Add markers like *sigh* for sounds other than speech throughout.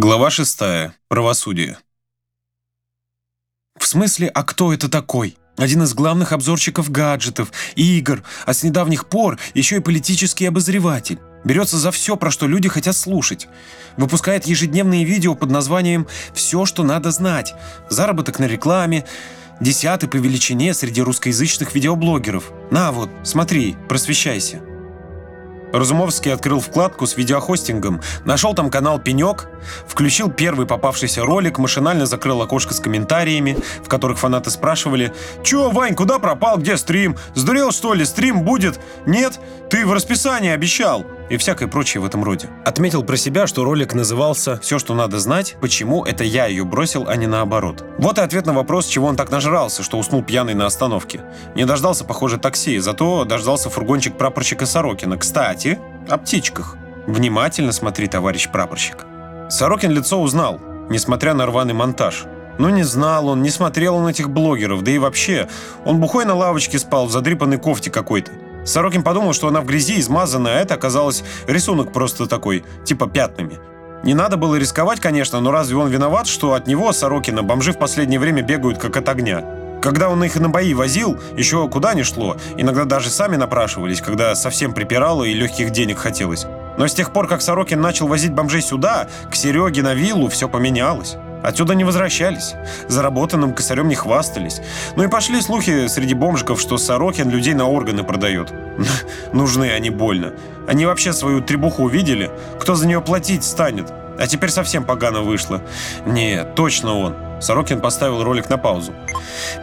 Глава 6. Правосудие. В смысле, а кто это такой? Один из главных обзорщиков гаджетов, игр, а с недавних пор еще и политический обозреватель. Берется за все, про что люди хотят слушать. Выпускает ежедневные видео под названием «Все, что надо знать». Заработок на рекламе. Десятый по величине среди русскоязычных видеоблогеров. На вот, смотри, просвещайся. Разумовский открыл вкладку с видеохостингом, нашел там канал «Пенек», включил первый попавшийся ролик, машинально закрыл окошко с комментариями, в которых фанаты спрашивали «Чё, Вань, куда пропал, где стрим? Сдурел, что ли, стрим будет? Нет? Ты в расписании обещал!» И всякое прочее в этом роде. Отметил про себя, что ролик назывался «Все, что надо знать, почему это я ее бросил, а не наоборот». Вот и ответ на вопрос, чего он так нажрался, что уснул пьяный на остановке. Не дождался, похоже, такси, зато дождался фургончик прапорщика Сорокина. Кстати, о птичках. Внимательно смотри, товарищ прапорщик. Сорокин лицо узнал, несмотря на рваный монтаж. Но не знал он, не смотрел он этих блогеров, да и вообще. Он бухой на лавочке спал, в задрипанной кофте какой-то. Сорокин подумал, что она в грязи измазана, а это оказалось рисунок просто такой, типа пятнами. Не надо было рисковать, конечно, но разве он виноват, что от него, Сорокина, бомжи в последнее время бегают как от огня? Когда он их на бои возил, еще куда ни шло. Иногда даже сами напрашивались, когда совсем припирало и легких денег хотелось. Но с тех пор, как Сорокин начал возить бомжей сюда, к Сереге на виллу, все поменялось. Отсюда не возвращались. Заработанным косарем не хвастались. Ну и пошли слухи среди бомжиков, что Сорокин людей на органы продает. *laughs* Нужны они больно. Они вообще свою требуху увидели? Кто за нее платить станет? А теперь совсем погано вышло. Нет, точно он. Сорокин поставил ролик на паузу.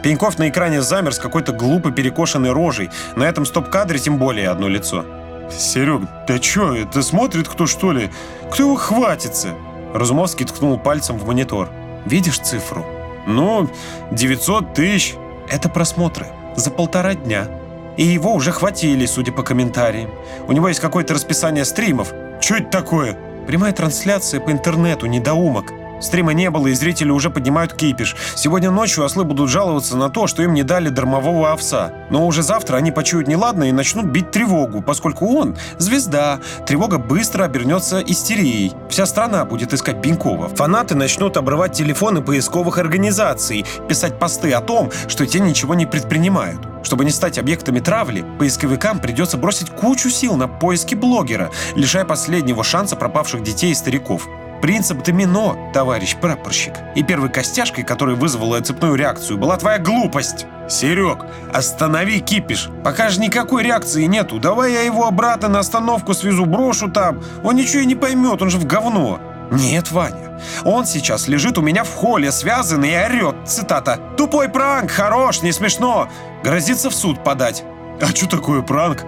Пеньков на экране замер с какой-то глупо перекошенной рожей. На этом стоп-кадре тем более одно лицо. «Серег, ты чё, это смотрит кто, что ли? Кто его хватится?» Разумовский ткнул пальцем в монитор. «Видишь цифру?» «Ну, 900 тысяч». «Это просмотры. За полтора дня. И его уже хватили, судя по комментариям. У него есть какое-то расписание стримов. Что это такое?» «Прямая трансляция по интернету, недоумок. Стрима не было, и зрители уже поднимают кипиш. Сегодня ночью ослы будут жаловаться на то, что им не дали дармового овса. Но уже завтра они почуют неладное и начнут бить тревогу, поскольку он – звезда. Тревога быстро обернется истерией. Вся страна будет искать Пенькова. Фанаты начнут обрывать телефоны поисковых организаций, писать посты о том, что те ничего не предпринимают. Чтобы не стать объектами травли, поисковикам придется бросить кучу сил на поиски блогера, лишая последнего шанса пропавших детей и стариков. Принцип домино, товарищ прапорщик. И первой костяшкой, которая вызвала цепную реакцию, была твоя глупость. Серег, останови кипиш. Пока же никакой реакции нету. Давай я его обратно на остановку свезу, брошу там. Он ничего и не поймет, он же в говно. Нет, Ваня. Он сейчас лежит у меня в холле, связанный и орет. Цитата. «Тупой пранк, хорош, не смешно. Грозится в суд подать». А что такое пранк?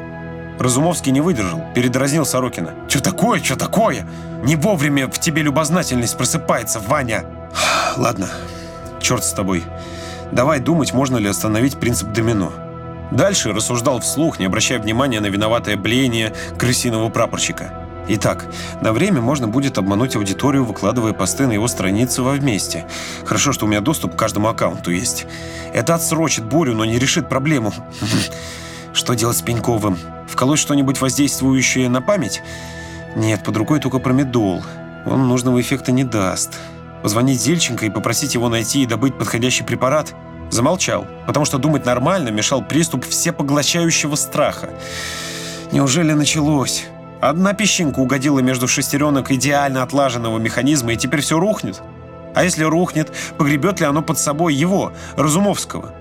Разумовский не выдержал, передразнил Сорокина. «Че такое, че такое? Не вовремя в тебе любознательность просыпается, Ваня!» «Ладно, черт с тобой. Давай думать, можно ли остановить принцип домино». Дальше рассуждал вслух, не обращая внимания на виноватое блеяние крысиного прапорщика. Итак, на время можно будет обмануть аудиторию, выкладывая посты на его странице во вместе. Хорошо, что у меня доступ к каждому аккаунту есть. Это отсрочит бурю, но не решит проблему. *laughs* Что делать с Пеньковым? Вколоть что-нибудь воздействующее на память? Нет, под рукой только промедол. Он нужного эффекта не даст. Позвонить Зельченко и попросить его найти и добыть подходящий препарат? Замолчал, потому что думать нормально мешал приступ всепоглощающего страха. Неужели началось? Одна песчинка угодила между шестеренок идеально отлаженного механизма, и теперь все рухнет? А если рухнет, погребет ли оно под собой его, Разумовского?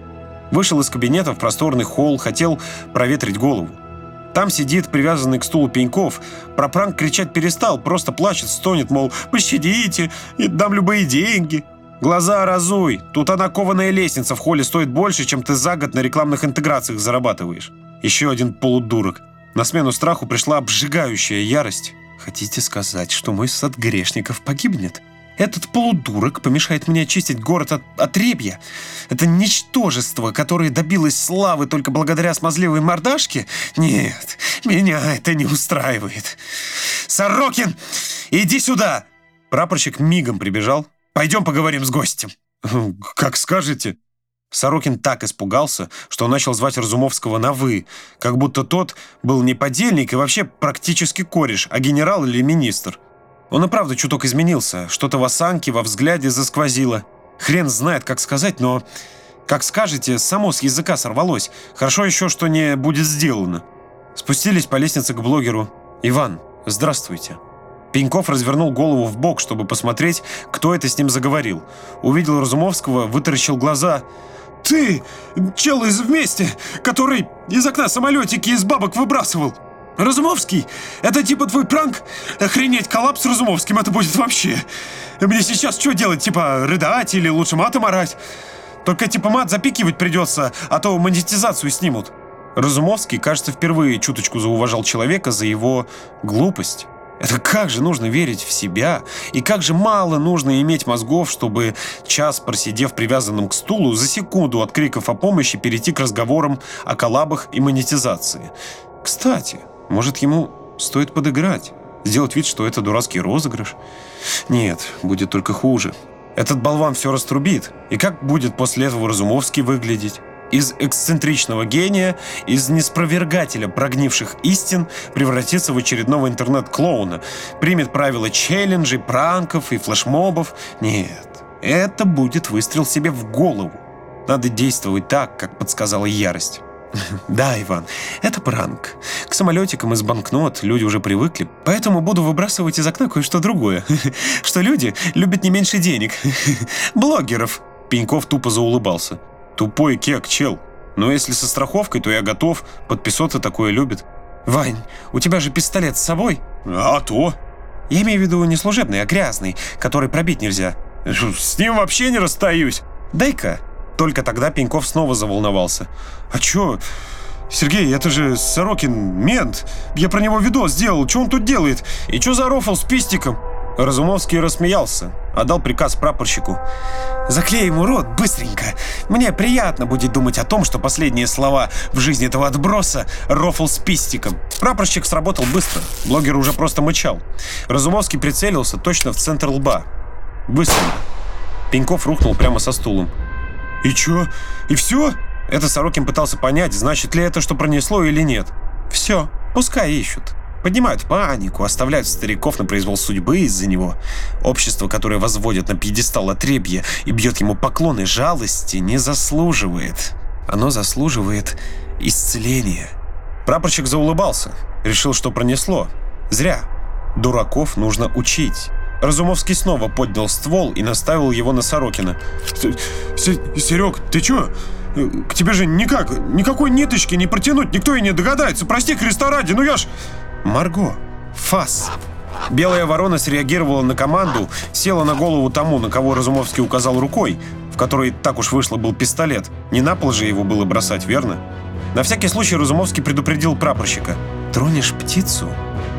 Вышел из кабинета в просторный холл, хотел проветрить голову. Там сидит привязанный к стулу Пеньков. Про пранк кричать перестал, просто плачет, стонет, мол, «Пощадите, дам любые деньги». Глаза разуй. Тут она кованая лестница в холле стоит больше, чем ты за год на рекламных интеграциях зарабатываешь. Еще один полудурок. На смену страху пришла обжигающая ярость. Хотите сказать, что мой сад грешников погибнет? Этот полудурок помешает мне очистить город от отребья. Это ничтожество, которое добилось славы только благодаря смазливой мордашке? Нет, меня это не устраивает. Сорокин, иди сюда!» Прапорщик мигом прибежал. «Пойдем поговорим с гостем». «Как скажете». Сорокин так испугался, что начал звать Разумовского на «вы», как будто тот был не подельник и вообще практически кореш, а генерал или министр. Он и правда чуток изменился. Что-то в осанке, во взгляде засквозило. Хрен знает, как сказать, но... Как скажете, само с языка сорвалось. Хорошо еще, что не будет сделано. Спустились по лестнице к блогеру. «Иван, здравствуйте». Пеньков развернул голову в бок, чтобы посмотреть, кто это с ним заговорил. Увидел Разумовского, вытаращил глаза. «Ты, чел из вместе, который из окна самолетики из бабок выбрасывал!» «Разумовский? Это типа твой пранк? Охренеть, коллапс с Разумовским, это будет вообще! Мне сейчас что делать, типа рыдать или лучше матом орать? Только типа мат запикивать придется, а то монетизацию снимут». Разумовский, кажется, впервые чуточку зауважал человека за его глупость. Это как же нужно верить в себя, и как же мало нужно иметь мозгов, чтобы час, просидев привязанным к стулу, за секунду от криков о помощи перейти к разговорам о коллабах и монетизации. Кстати, может, ему стоит подыграть? Сделать вид, что это дурацкий розыгрыш? Нет, будет только хуже. Этот болван все раструбит. И как будет после этого Разумовский выглядеть? Из эксцентричного гения, из неспровергателя прогнивших истин превратится в очередного интернет-клоуна, примет правила челленджей, пранков и флешмобов. Нет, это будет выстрел себе в голову. Надо действовать так, как подсказала ярость. *laughs* Да, Иван, это пранк. К самолетикам из банкнот люди уже привыкли, поэтому буду выбрасывать из окна кое-что другое. *laughs* Что люди любят не меньше денег. *laughs* Блогеров. Пеньков тупо заулыбался. Тупой кек, чел. Но если со страховкой, то я готов. Подписоты такое любит. Вань, у тебя же пистолет с собой? А то. Я имею в виду не служебный, а грязный, который пробить нельзя. С ним вообще не расстаюсь. Дай-ка. Только тогда Пеньков снова заволновался. «А чё? Сергей, это же Сорокин, мент. Я про него видос сделал. Что он тут делает? И чё за рофл с пистиком?» Разумовский рассмеялся, отдал приказ прапорщику. «Заклей ему рот быстренько. Мне приятно будет думать о том, что последние слова в жизни этого отброса — рофл с пистиком». Прапорщик сработал быстро, блогер уже просто мычал. Разумовский прицелился точно в центр лба. Быстро. Пеньков рухнул прямо со стулом. «И чё? И все?» Это Сорокин пытался понять, значит ли это, что пронесло или нет. «Все, пускай ищут». Поднимают панику, оставляют стариков на произвол судьбы из-за него. Общество, которое возводит на пьедестал отребье и бьет ему поклоны жалости, не заслуживает. Оно заслуживает исцеления. Прапорщик заулыбался. Решил, что пронесло. Зря. Дураков нужно учить. Разумовский снова поднял ствол и наставил его на Сорокина. «Серег, ты чё? К тебе же никак, никакой ниточки не протянуть, никто и не догадается. Прости, Христа ради, ну я ж...» «Марго, фас!» Белая ворона среагировала на команду, села на голову тому, на кого Разумовский указал рукой, в которой так уж вышло был пистолет. Не на пол же его было бросать, верно? На всякий случай Разумовский предупредил прапорщика. «Тронешь птицу,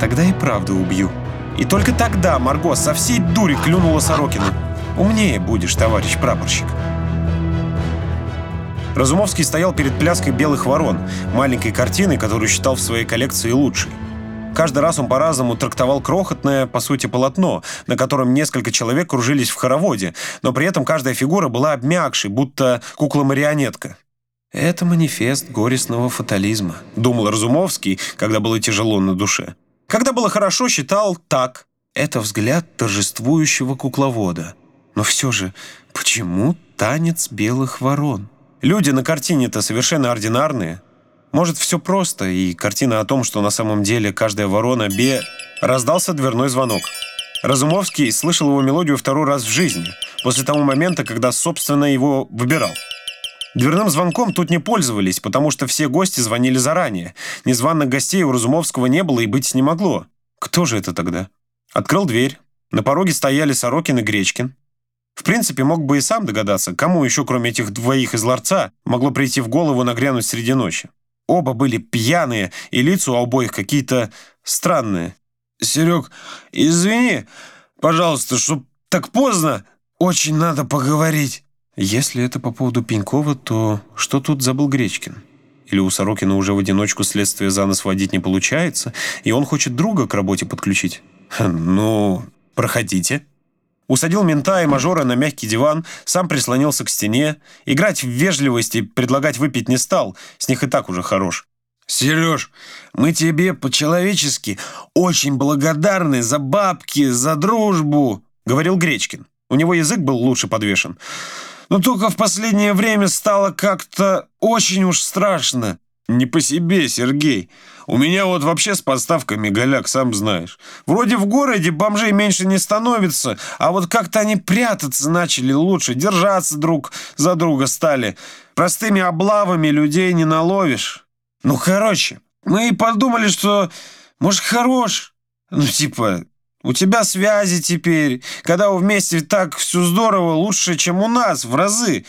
тогда и правда убью». И только тогда Марго со всей дури клюнула Сорокина. «Умнее будешь, товарищ прапорщик». Разумовский стоял перед пляской белых ворон, маленькой картиной, которую считал в своей коллекции лучшей. Каждый раз он по-разному трактовал крохотное, по сути, полотно, на котором несколько человек кружились в хороводе, но при этом каждая фигура была обмякшей, будто кукла-марионетка. «Это манифест горестного фатализма», — думал Разумовский, когда было тяжело на душе. Когда было хорошо, считал так. Это взгляд торжествующего кукловода. Но все же, почему танец белых ворон? Люди на картине-то совершенно ординарные. Может, все просто, и картина о том, что на самом деле каждая ворона бе... Раздался дверной звонок. Разумовский слышал его мелодию второй раз в жизни, после того момента, когда, собственно, его выбирал. Дверным звонком тут не пользовались, потому что все гости звонили заранее. Незваных гостей у Разумовского не было и быть не могло. Кто же это тогда? Открыл дверь. На пороге стояли Сорокин и Гречкин. В принципе, мог бы и сам догадаться, кому еще, кроме этих двоих из ларца, могло прийти в голову нагрянуть среди ночи. Оба были пьяные, и лица у обоих какие-то странные. «Серег, извини, пожалуйста, что так поздно. Очень надо поговорить». Если это по поводу Пенькова, то что тут забыл Гречкин? Или у Сорокина уже в одиночку следствие за нос водить не получается, и он хочет друга к работе подключить? Ну, проходите. Усадил мента и мажора на мягкий диван, сам прислонился к стене. Играть в вежливость и предлагать выпить не стал, с них и так уже хорош. Сереж, мы тебе по-человечески очень благодарны за бабки, за дружбу, говорил Гречкин. У него язык был лучше подвешен. Но только в последнее время стало как-то очень уж страшно. Не по себе, Сергей. У меня вот вообще с подставками голяк, сам знаешь. Вроде в городе бомжей меньше не становится, а вот как-то они прятаться начали лучше, держаться друг за друга стали. Простыми облавами людей не наловишь. Ну, короче, мы и подумали, что, может, хорош. Ну, типа, у тебя связи теперь. Когда вы вместе так все здорово, лучше, чем у нас, в разы.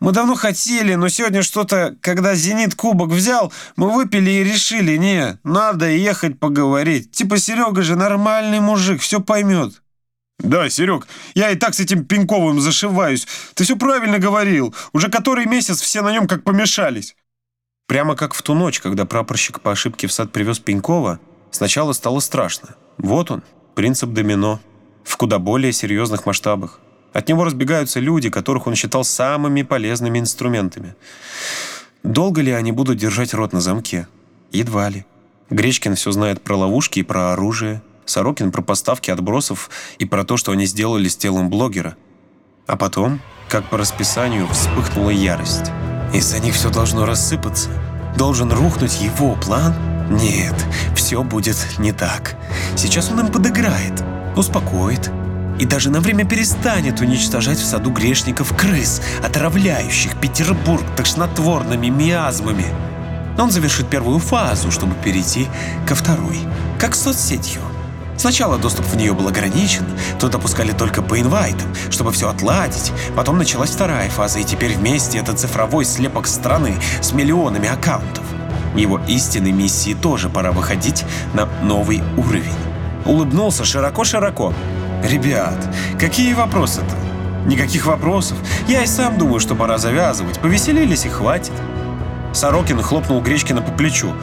Мы давно хотели, но сегодня что-то, когда «Зенит» кубок взял, мы выпили и решили, не, надо ехать поговорить. Типа Серега же нормальный мужик, все поймет. «Да, Серег, я и так с этим Пеньковым зашиваюсь. Ты все правильно говорил. Уже который месяц все на нем как помешались». Прямо как в ту ночь, когда прапорщик по ошибке в сад привез Пенькова, сначала стало страшно. Вот он, принцип домино, в куда более серьезных масштабах. От него разбегаются люди, которых он считал самыми полезными инструментами. Долго ли они будут держать рот на замке? Едва ли. Гречкин все знает про ловушки и про оружие. Сорокин про поставки отбросов и про то, что они сделали с телом блогера. А потом, как по расписанию, вспыхнула ярость. Из-за них все должно рассыпаться. Должен рухнуть его план? Нет, все будет не так. Сейчас он им подыграет, успокоит и даже на время перестанет уничтожать в саду грешников крыс, отравляющих Петербург тошнотворными миазмами. Он завершит первую фазу, чтобы перейти ко второй, как с соцсетью. Сначала доступ в нее был ограничен, то допускали только по инвайтам, чтобы все отладить. Потом началась вторая фаза, и теперь вместе это цифровой слепок страны с миллионами аккаунтов. Его истинной миссии тоже пора выходить на новый уровень. Улыбнулся широко-широко. «Ребят, какие вопросы-то?» «Никаких вопросов. Я и сам думаю, что пора завязывать. Повеселились и хватит». Сорокин хлопнул Гречкина по плечу.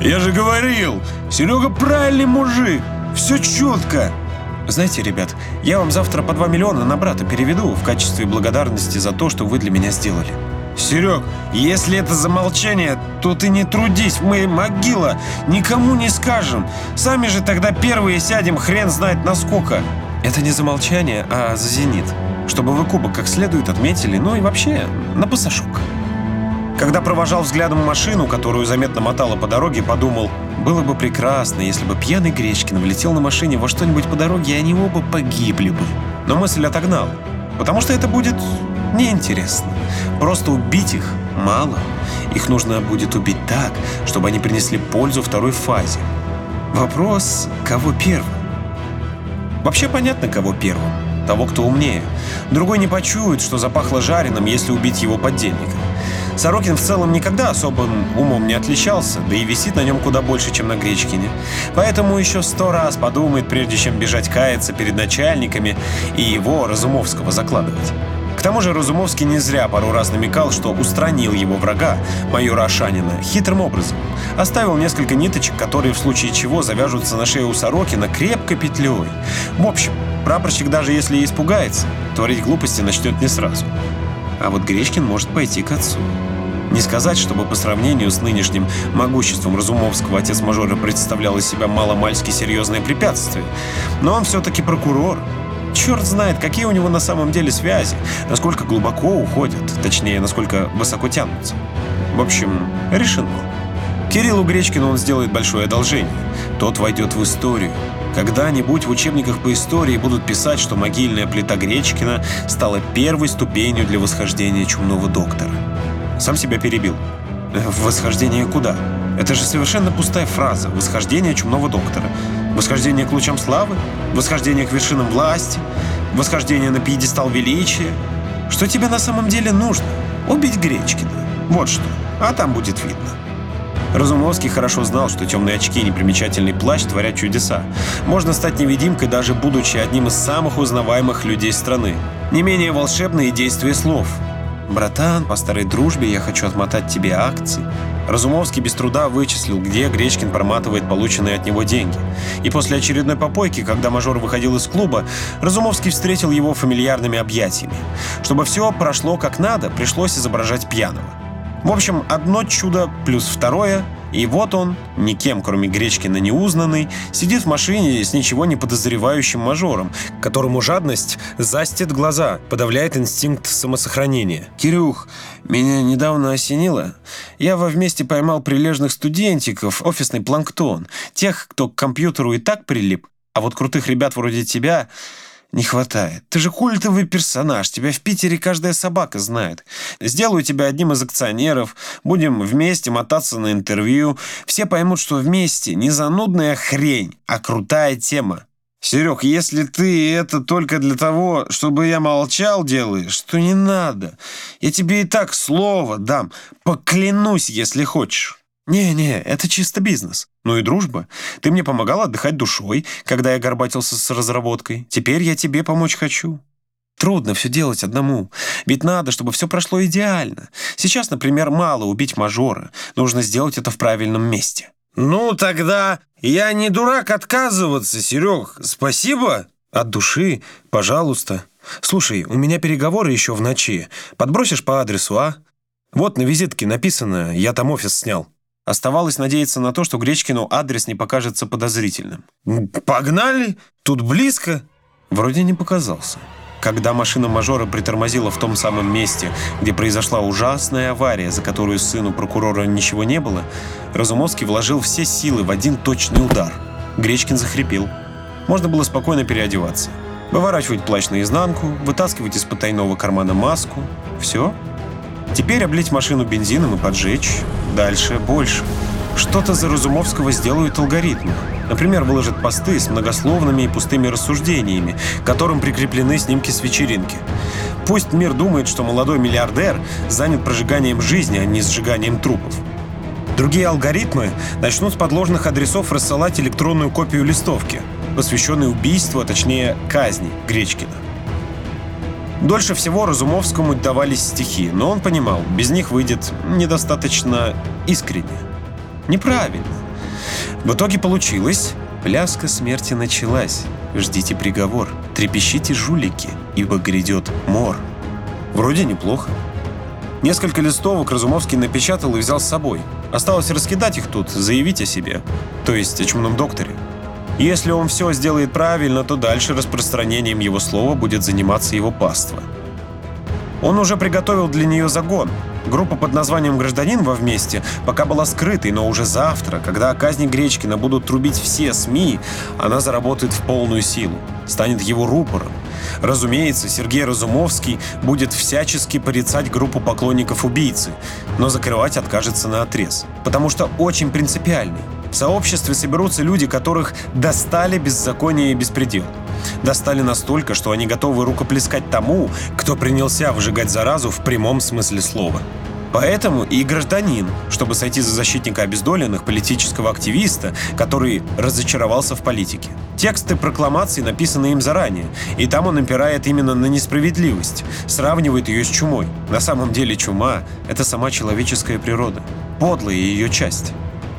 «Я же говорил, Серега правильный мужик. Все четко. Знаете, ребят, я вам завтра по 2 миллиона на брата переведу в качестве благодарности за то, что вы для меня сделали. Серег, если это замолчание, то ты не трудись, мы могила, никому не скажем. Сами же тогда первые сядем, хрен знает насколько. Это не за молчание, а за зенит. Чтобы вы кубок как следует отметили, ну и вообще на пасашок. Когда провожал взглядом машину, которую заметно мотала по дороге, подумал, было бы прекрасно, если бы пьяный Гречкин влетел на машине во что-нибудь по дороге, и они оба погибли бы. Но мысль отогнал, потому что это будет неинтересно. Просто убить их мало. Их нужно будет убить так, чтобы они принесли пользу второй фазе. Вопрос, кого первым? Вообще понятно, кого первым. Того, кто умнее. Другой не почует, что запахло жареным, если убить его поддельника. Сорокин в целом никогда особым умом не отличался, да и висит на нем куда больше, чем на Гречкине. Поэтому еще сто раз подумает, прежде чем бежать каяться перед начальниками и его, Разумовского, закладывать. К тому же Разумовский не зря пару раз намекал, что устранил его врага, майора Ашанина, хитрым образом. Оставил несколько ниточек, которые в случае чего завяжутся на шее у Сорокина крепко петлей. В общем, прапорщик даже если и испугается, творить глупости начнет не сразу. А вот Гречкин может пойти к отцу. Не сказать, чтобы по сравнению с нынешним могуществом Разумовского отец мажора представлял из себя маломальски серьезное препятствие. Но он все-таки прокурор. Черт знает, какие у него на самом деле связи, насколько глубоко уходят, точнее, насколько высоко тянутся. В общем, решено. Кириллу Гречкину он сделает большое одолжение. Тот войдет в историю. Когда-нибудь в учебниках по истории будут писать, что могильная плита Гречкина стала первой ступенью для восхождения чумного доктора. Сам себя перебил. Восхождение куда? Это же совершенно пустая фраза. Восхождение чумного доктора. Восхождение к лучам славы? Восхождение к вершинам власти? Восхождение на пьедестал величия? Что тебе на самом деле нужно? Убить Гречкина. Вот что. А там будет видно. Разумовский хорошо знал, что темные очки и непримечательный плащ творят чудеса. Можно стать невидимкой, даже будучи одним из самых узнаваемых людей страны. Не менее волшебные действия слов. «Братан, по старой дружбе я хочу отмотать тебе акции». Разумовский без труда вычислил, где Гречкин проматывает полученные от него деньги. И после очередной попойки, когда мажор выходил из клуба, Разумовский встретил его фамильярными объятиями. Чтобы все прошло как надо, пришлось изображать пьяного. В общем, одно чудо плюс второе И вот он, никем, кроме Гречкина, не узнанный, сидит в машине с ничего не подозревающим мажором, которому жадность застит глаза, подавляет инстинкт самосохранения. «Кирюх, меня недавно осенило. Я во вместе поймал прилежных студентиков, офисный планктон, тех, кто к компьютеру и так прилип, а вот крутых ребят вроде тебя не хватает. Ты же культовый персонаж, тебя в Питере каждая собака знает. Сделаю тебя одним из акционеров, будем вместе мотаться на интервью. Все поймут, что вместе не занудная хрень, а крутая тема. Серег, если ты это только для того, чтобы я молчал делаешь, то не надо. Я тебе и так слово дам. Поклянусь, если хочешь. «Не-не, это чисто бизнес. Ну и дружба. Ты мне помогал отдыхать душой, когда я горбатился с разработкой. Теперь я тебе помочь хочу». Трудно все делать одному. Ведь надо, чтобы все прошло идеально. Сейчас, например, мало убить мажора. Нужно сделать это в правильном месте. «Ну, тогда я не дурак отказываться, Серег. Спасибо». «От души, пожалуйста. Слушай, у меня переговоры еще в ночи. Подбросишь по адресу, а? Вот на визитке написано, я там офис снял». Оставалось надеяться на то, что Гречкину адрес не покажется подозрительным. «Погнали! Тут близко!» Вроде не показался. Когда машина мажора притормозила в том самом месте, где произошла ужасная авария, за которую сыну прокурора ничего не было, Разумовский вложил все силы в один точный удар. Гречкин захрипел. Можно было спокойно переодеваться. Выворачивать плащ наизнанку, вытаскивать из потайного кармана маску. Все. Теперь облить машину бензином и поджечь. Дальше больше. Что-то за Разумовского сделают алгоритмы. Например, выложат посты с многословными и пустыми рассуждениями, к которым прикреплены снимки с вечеринки. Пусть мир думает, что молодой миллиардер занят прожиганием жизни, а не сжиганием трупов. Другие алгоритмы начнут с подложных адресов рассылать электронную копию листовки, посвященной убийству, а точнее казни Гречкина. Дольше всего Разумовскому давались стихи, но он понимал, без них выйдет недостаточно искренне. Неправильно. В итоге получилось. Пляска смерти началась. Ждите приговор. Трепещите, жулики, ибо грядет мор. Вроде неплохо. Несколько листовок Разумовский напечатал и взял с собой. Осталось раскидать их тут, заявить о себе. То есть о чумном докторе. Если он все сделает правильно, то дальше распространением его слова будет заниматься его паства. Он уже приготовил для нее загон. Группа под названием «Гражданин» во вместе пока была скрытой, но уже завтра, когда о казни Гречкина будут трубить все СМИ, она заработает в полную силу, станет его рупором. Разумеется, Сергей Разумовский будет всячески порицать группу поклонников убийцы, но закрывать откажется на отрез, потому что очень принципиальный. В сообществе соберутся люди, которых достали беззаконие и беспредел. Достали настолько, что они готовы рукоплескать тому, кто принялся выжигать заразу в прямом смысле слова. Поэтому и гражданин, чтобы сойти за защитника обездоленных, политического активиста, который разочаровался в политике. Тексты прокламаций написаны им заранее, и там он опирает именно на несправедливость, сравнивает ее с чумой. На самом деле чума – это сама человеческая природа, подлая ее часть.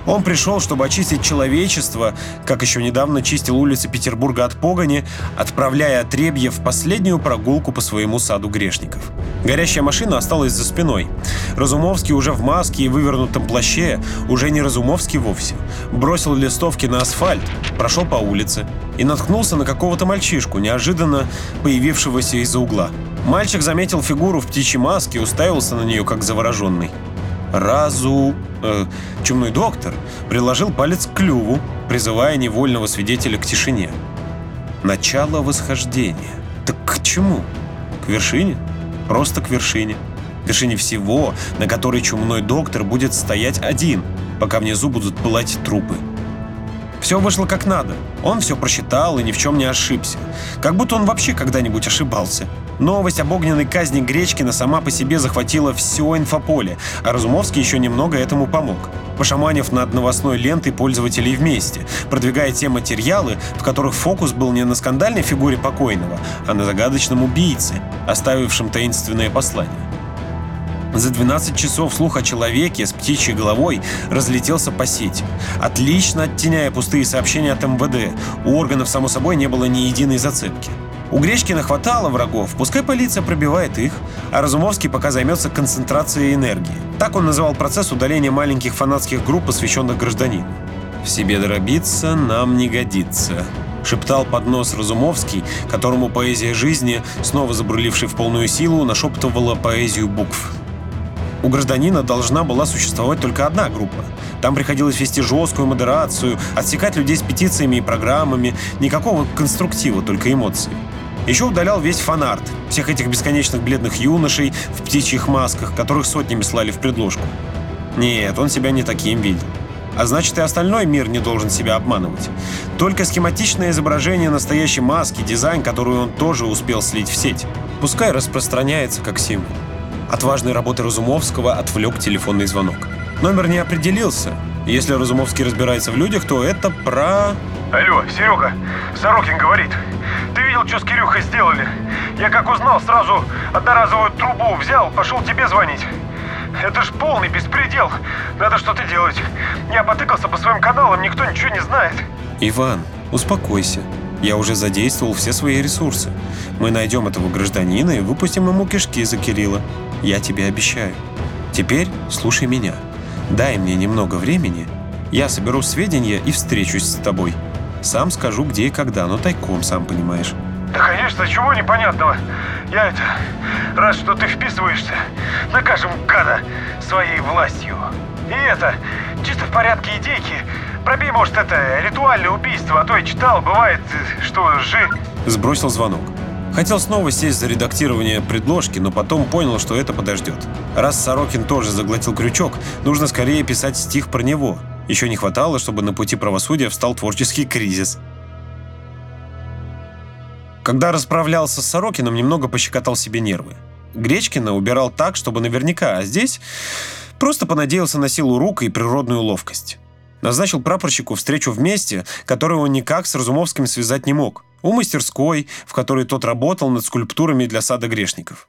Он пришел, чтобы очистить человечество, как еще недавно чистил улицы Петербурга от погони, отправляя отребье в последнюю прогулку по своему саду грешников. Горящая машина осталась за спиной. Разумовский уже в маске и вывернутом плаще, уже не Разумовский вовсе, бросил листовки на асфальт, прошел по улице и наткнулся на какого-то мальчишку, неожиданно появившегося из-за угла. Мальчик заметил фигуру в птичьей маске и уставился на нее, как завороженный. Разу... Э, чумной доктор приложил палец к клюву, призывая невольного свидетеля к тишине. Начало восхождения. Так к чему? К вершине? Просто к вершине. К вершине всего, на которой чумной доктор будет стоять один, пока внизу будут пылать трупы. Все вышло как надо. Он все просчитал и ни в чем не ошибся. Как будто он вообще когда-нибудь ошибался. Новость об огненной казни Гречкина сама по себе захватила все инфополе, а Разумовский еще немного этому помог. Пошаманив над новостной лентой пользователей вместе, продвигая те материалы, в которых фокус был не на скандальной фигуре покойного, а на загадочном убийце, оставившем таинственное послание. За 12 часов слух о человеке с птичьей головой разлетелся по сети, отлично оттеняя пустые сообщения от МВД. У органов, само собой, не было ни единой зацепки. У Гречкина хватало врагов, пускай полиция пробивает их, а Разумовский пока займется концентрацией энергии. Так он называл процесс удаления маленьких фанатских групп, посвященных гражданину. «В себе дробиться нам не годится», — шептал под нос Разумовский, которому поэзия жизни, снова забруливший в полную силу, нашептывала поэзию букв. У гражданина должна была существовать только одна группа. Там приходилось вести жесткую модерацию, отсекать людей с петициями и программами, никакого конструктива, только эмоции. Еще удалял весь фанарт, всех этих бесконечных бледных юношей в птичьих масках, которых сотнями слали в предложку. Нет, он себя не таким видел. А значит, и остальной мир не должен себя обманывать. Только схематичное изображение настоящей маски, дизайн, которую он тоже успел слить в сеть. Пускай распространяется как символ. От важной работы Разумовского отвлек телефонный звонок. Номер не определился. Если Разумовский разбирается в людях, то это про... Алло, Серега, Сорокин говорит. Ты видел, что с Кирюхой сделали? Я как узнал, сразу одноразовую трубу взял, пошел тебе звонить. Это ж полный беспредел. Надо что-то делать. Я потыкался по своим каналам, никто ничего не знает. Иван, успокойся. Я уже задействовал все свои ресурсы. Мы найдем этого гражданина и выпустим ему кишки за Кирилла. Я тебе обещаю. Теперь слушай меня. Дай мне немного времени. Я соберу сведения и встречусь с тобой. Сам скажу, где и когда, но тайком, сам понимаешь. Да, конечно, чего непонятного. Я это... Рад, что ты вписываешься. Накажем гада своей властью. И это... Чисто в порядке идейки. Пробей, может, это ритуальное убийство, а то я читал, бывает, что жи... Сбросил звонок. Хотел снова сесть за редактирование предложки, но потом понял, что это подождет. Раз Сорокин тоже заглотил крючок, нужно скорее писать стих про него. Еще не хватало, чтобы на пути правосудия встал творческий кризис. Когда расправлялся с Сорокиным, немного пощекотал себе нервы. Гречкина убирал так, чтобы наверняка, а здесь просто понадеялся на силу рук и природную ловкость. Назначил прапорщику встречу в месте, которое он никак с Разумовским связать не мог. У мастерской, в которой тот работал над скульптурами для сада грешников.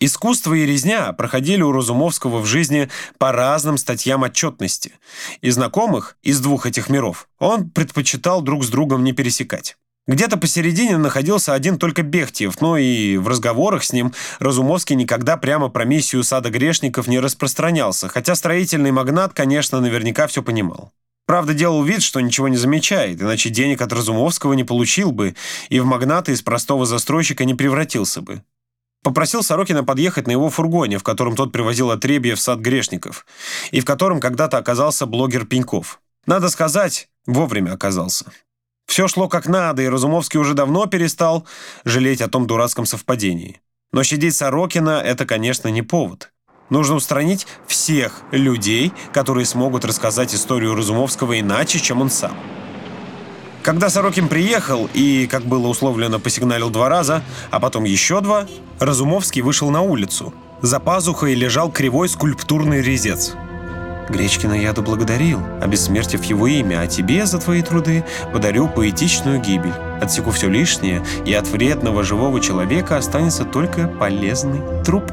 Искусство и резня проходили у Разумовского в жизни по разным статьям отчетности. И знакомых из двух этих миров он предпочитал друг с другом не пересекать. Где-то посередине находился один только Бехтиев, но и в разговорах с ним Разумовский никогда прямо про миссию сада грешников не распространялся, хотя строительный магнат, конечно, наверняка все понимал. Правда, делал вид, что ничего не замечает, иначе денег от Разумовского не получил бы и в магната из простого застройщика не превратился бы. Попросил Сорокина подъехать на его фургоне, в котором тот привозил отребье в сад грешников, и в котором когда-то оказался блогер Пеньков. Надо сказать, вовремя оказался. Все шло как надо, и Разумовский уже давно перестал жалеть о том дурацком совпадении. Но щадить Сорокина – это, конечно, не повод. Нужно устранить всех людей, которые смогут рассказать историю Разумовского иначе, чем он сам. Когда Сорокин приехал и, как было условлено, посигналил два раза, а потом еще два, Разумовский вышел на улицу. За пазухой лежал кривой скульптурный резец. Гречкина я доблагодарил, обессмертив его имя, а тебе за твои труды подарю поэтичную гибель. Отсеку все лишнее, и от вредного живого человека останется только полезный труп.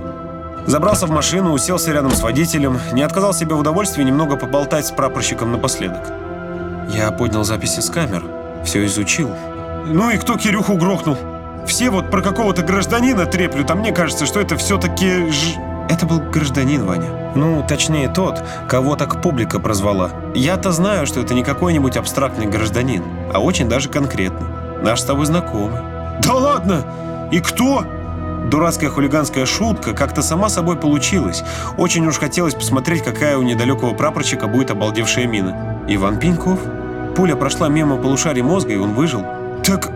Забрался в машину, уселся рядом с водителем, не отказал себе в удовольствии немного поболтать с прапорщиком напоследок. Я поднял записи с камер, все изучил. Ну и кто Кирюху грохнул? Все вот про какого-то гражданина треплют, а мне кажется, что это все-таки ж... Это был гражданин, Ваня. Ну, точнее, тот, кого так публика прозвала. Я-то знаю, что это не какой-нибудь абстрактный гражданин, а очень даже конкретный. Наш с тобой знакомый. Да ладно! И кто? Дурацкая хулиганская шутка как-то сама собой получилась. Очень уж хотелось посмотреть, какая у недалекого прапорщика будет обалдевшая мина. Иван Пеньков? Пуля прошла мимо полушария мозга, и он выжил. Так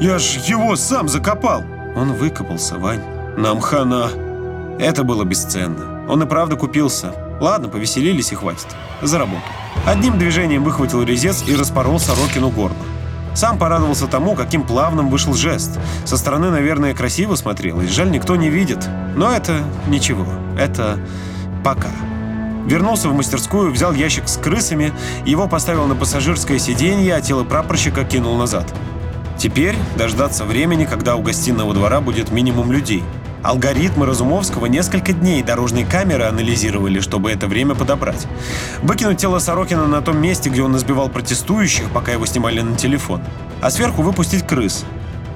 я ж его сам закопал. Он выкопался, Вань. Нам хана. Это было бесценно. Он и правда купился. Ладно, повеселились и хватит. За работу. Одним движением выхватил резец и распорол Сорокину горло. Сам порадовался тому, каким плавным вышел жест. Со стороны, наверное, красиво смотрелось. Жаль, никто не видит. Но это ничего. Это пока. Вернулся в мастерскую, взял ящик с крысами, его поставил на пассажирское сиденье, а тело прапорщика кинул назад. Теперь дождаться времени, когда у гостиного двора будет минимум людей. Алгоритмы Разумовского несколько дней дорожные камеры анализировали, чтобы это время подобрать. Выкинуть тело Сорокина на том месте, где он избивал протестующих, пока его снимали на телефон. А сверху выпустить крыс.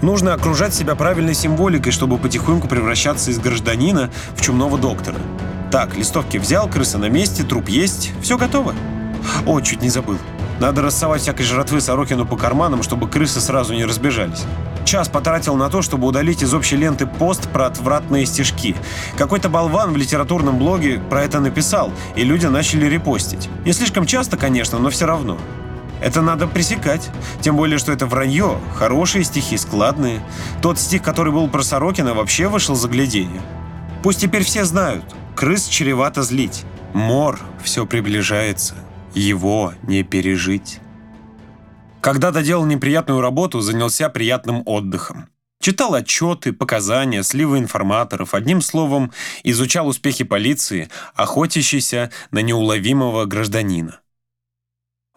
Нужно окружать себя правильной символикой, чтобы потихоньку превращаться из гражданина в чумного доктора. Так, листовки взял, крыса на месте, труп есть, все готово. О, чуть не забыл. Надо рассовать всякой жратвы Сорокину по карманам, чтобы крысы сразу не разбежались. Час потратил на то, чтобы удалить из общей ленты пост про отвратные стишки. Какой-то болван в литературном блоге про это написал, и люди начали репостить. Не слишком часто, конечно, но все равно. Это надо пресекать. Тем более, что это вранье. Хорошие стихи, складные. Тот стих, который был про Сорокина, вообще вышел за глядение. Пусть теперь все знают. Крыс чревато злить. Мор все приближается. Его не пережить. Когда доделал неприятную работу, занялся приятным отдыхом. Читал отчеты, показания, сливы информаторов, одним словом, изучал успехи полиции, охотящейся на неуловимого гражданина.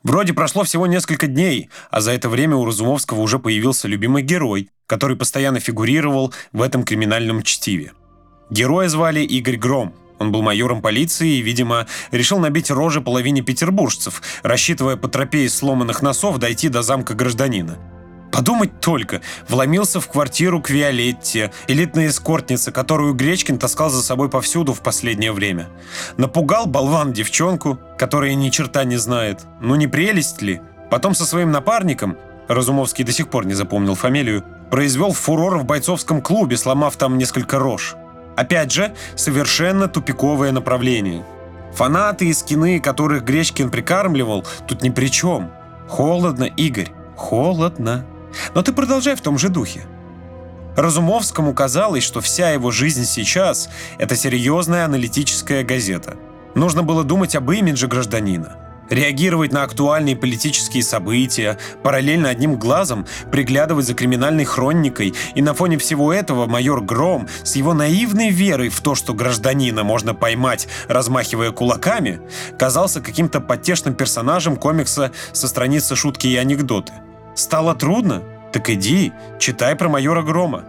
Вроде прошло всего несколько дней, а за это время у Разумовского уже появился любимый герой, который постоянно фигурировал в этом криминальном чтиве. Героя звали Игорь Гром. Он был майором полиции и, видимо, решил набить рожи половине петербуржцев, рассчитывая по тропе из сломанных носов дойти до замка гражданина. Подумать только, вломился в квартиру к Виолетте, элитная эскортница, которую Гречкин таскал за собой повсюду в последнее время. Напугал болван девчонку, которая ни черта не знает. Ну не прелесть ли? Потом со своим напарником, Разумовский до сих пор не запомнил фамилию, произвел фурор в бойцовском клубе, сломав там несколько рож. Опять же, совершенно тупиковое направление. Фанаты и скины, которых Гречкин прикармливал, тут ни при чем. Холодно, Игорь, холодно. Но ты продолжай в том же духе. Разумовскому казалось, что вся его жизнь сейчас – это серьезная аналитическая газета. Нужно было думать об имидже гражданина, реагировать на актуальные политические события, параллельно одним глазом приглядывать за криминальной хроникой, и на фоне всего этого майор Гром с его наивной верой в то, что гражданина можно поймать, размахивая кулаками, казался каким-то потешным персонажем комикса со страницы шутки и анекдоты. Стало трудно? Так иди, читай про майора Грома.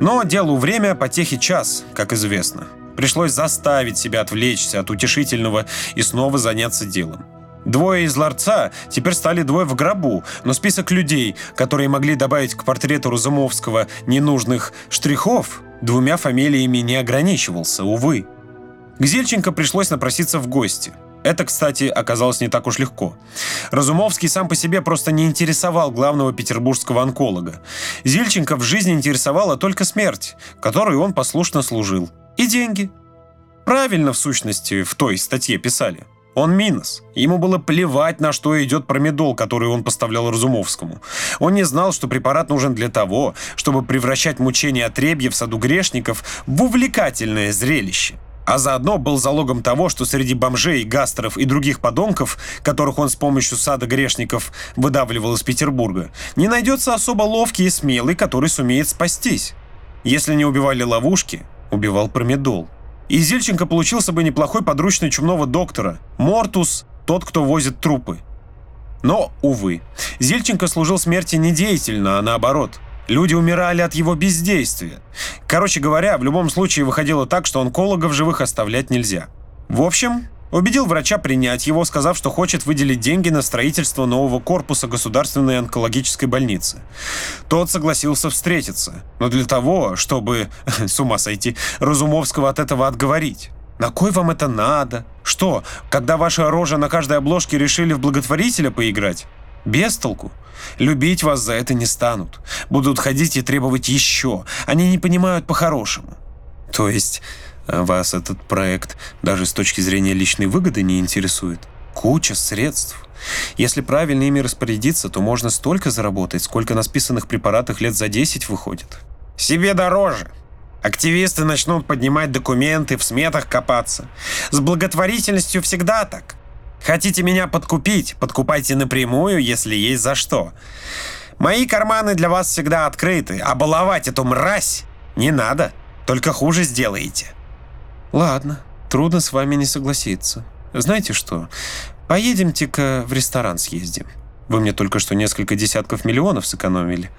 Но делу время, потехи час, как известно. Пришлось заставить себя отвлечься от утешительного и снова заняться делом. Двое из ларца теперь стали двое в гробу, но список людей, которые могли добавить к портрету Разумовского ненужных штрихов, двумя фамилиями не ограничивался, увы. К Зельченко пришлось напроситься в гости – это, кстати, оказалось не так уж легко. Разумовский сам по себе просто не интересовал главного петербургского онколога. Зильченко в жизни интересовала только смерть, которой он послушно служил. И деньги. Правильно, в сущности, в той статье писали. Он минус. Ему было плевать, на что идет промедол, который он поставлял Разумовскому. Он не знал, что препарат нужен для того, чтобы превращать мучение отребья в саду грешников в увлекательное зрелище а заодно был залогом того, что среди бомжей, гастеров и других подонков, которых он с помощью сада грешников выдавливал из Петербурга, не найдется особо ловкий и смелый, который сумеет спастись. Если не убивали ловушки, убивал промедол. И Зельченко получился бы неплохой подручный чумного доктора. Мортус – тот, кто возит трупы. Но, увы, Зельченко служил смерти не деятельно, а наоборот – Люди умирали от его бездействия. Короче говоря, в любом случае выходило так, что онколога в живых оставлять нельзя. В общем, убедил врача принять его, сказав, что хочет выделить деньги на строительство нового корпуса государственной онкологической больницы. Тот согласился встретиться, но для того, чтобы, *laughs* с ума сойти, Разумовского от этого отговорить. На кой вам это надо? Что, когда ваша рожа на каждой обложке решили в благотворителя поиграть? Без толку. Любить вас за это не станут. Будут ходить и требовать еще. Они не понимают по-хорошему. То есть вас этот проект даже с точки зрения личной выгоды не интересует? Куча средств. Если правильно ими распорядиться, то можно столько заработать, сколько на списанных препаратах лет за 10 выходит. Себе дороже. Активисты начнут поднимать документы, в сметах копаться. С благотворительностью всегда так. Хотите меня подкупить? Подкупайте напрямую, если есть за что. Мои карманы для вас всегда открыты, а баловать эту мразь не надо. Только хуже сделаете. Ладно, трудно с вами не согласиться. Знаете что, поедемте-ка в ресторан съездим. Вы мне только что несколько десятков миллионов сэкономили.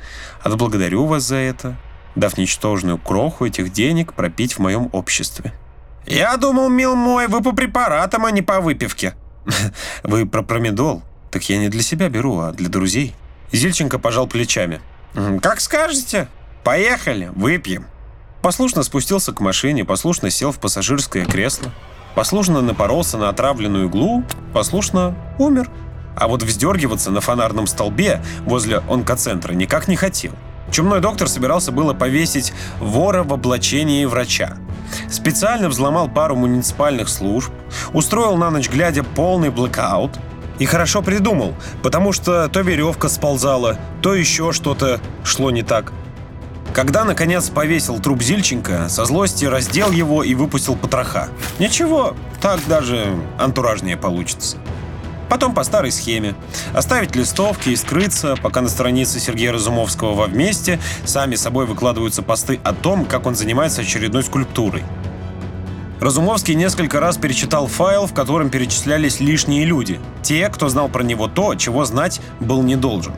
Отблагодарю вас за это, дав ничтожную кроху этих денег пропить в моем обществе. Я думал, мил мой, вы по препаратам, а не по выпивке. *laughs* Вы про промедол? Так я не для себя беру, а для друзей. Зильченко пожал плечами. «Как скажете. Поехали, выпьем». Послушно спустился к машине, послушно сел в пассажирское кресло, послушно напоролся на отравленную иглу, послушно умер. А вот вздергиваться на фонарном столбе возле онкоцентра никак не хотел. Чумной доктор собирался было повесить вора в облачении врача. Специально взломал пару муниципальных служб, устроил на ночь глядя полный блэкаут. И хорошо придумал, потому что то веревка сползала, то еще что-то шло не так. Когда, наконец, повесил труп Зильченко, со злости раздел его и выпустил потроха. Ничего, так даже антуражнее получится. Потом по старой схеме. Оставить листовки и скрыться, пока на странице Сергея Разумовского во «Вместе» сами собой выкладываются посты о том, как он занимается очередной скульптурой. Разумовский несколько раз перечитал файл, в котором перечислялись лишние люди. Те, кто знал про него то, чего знать был не должен.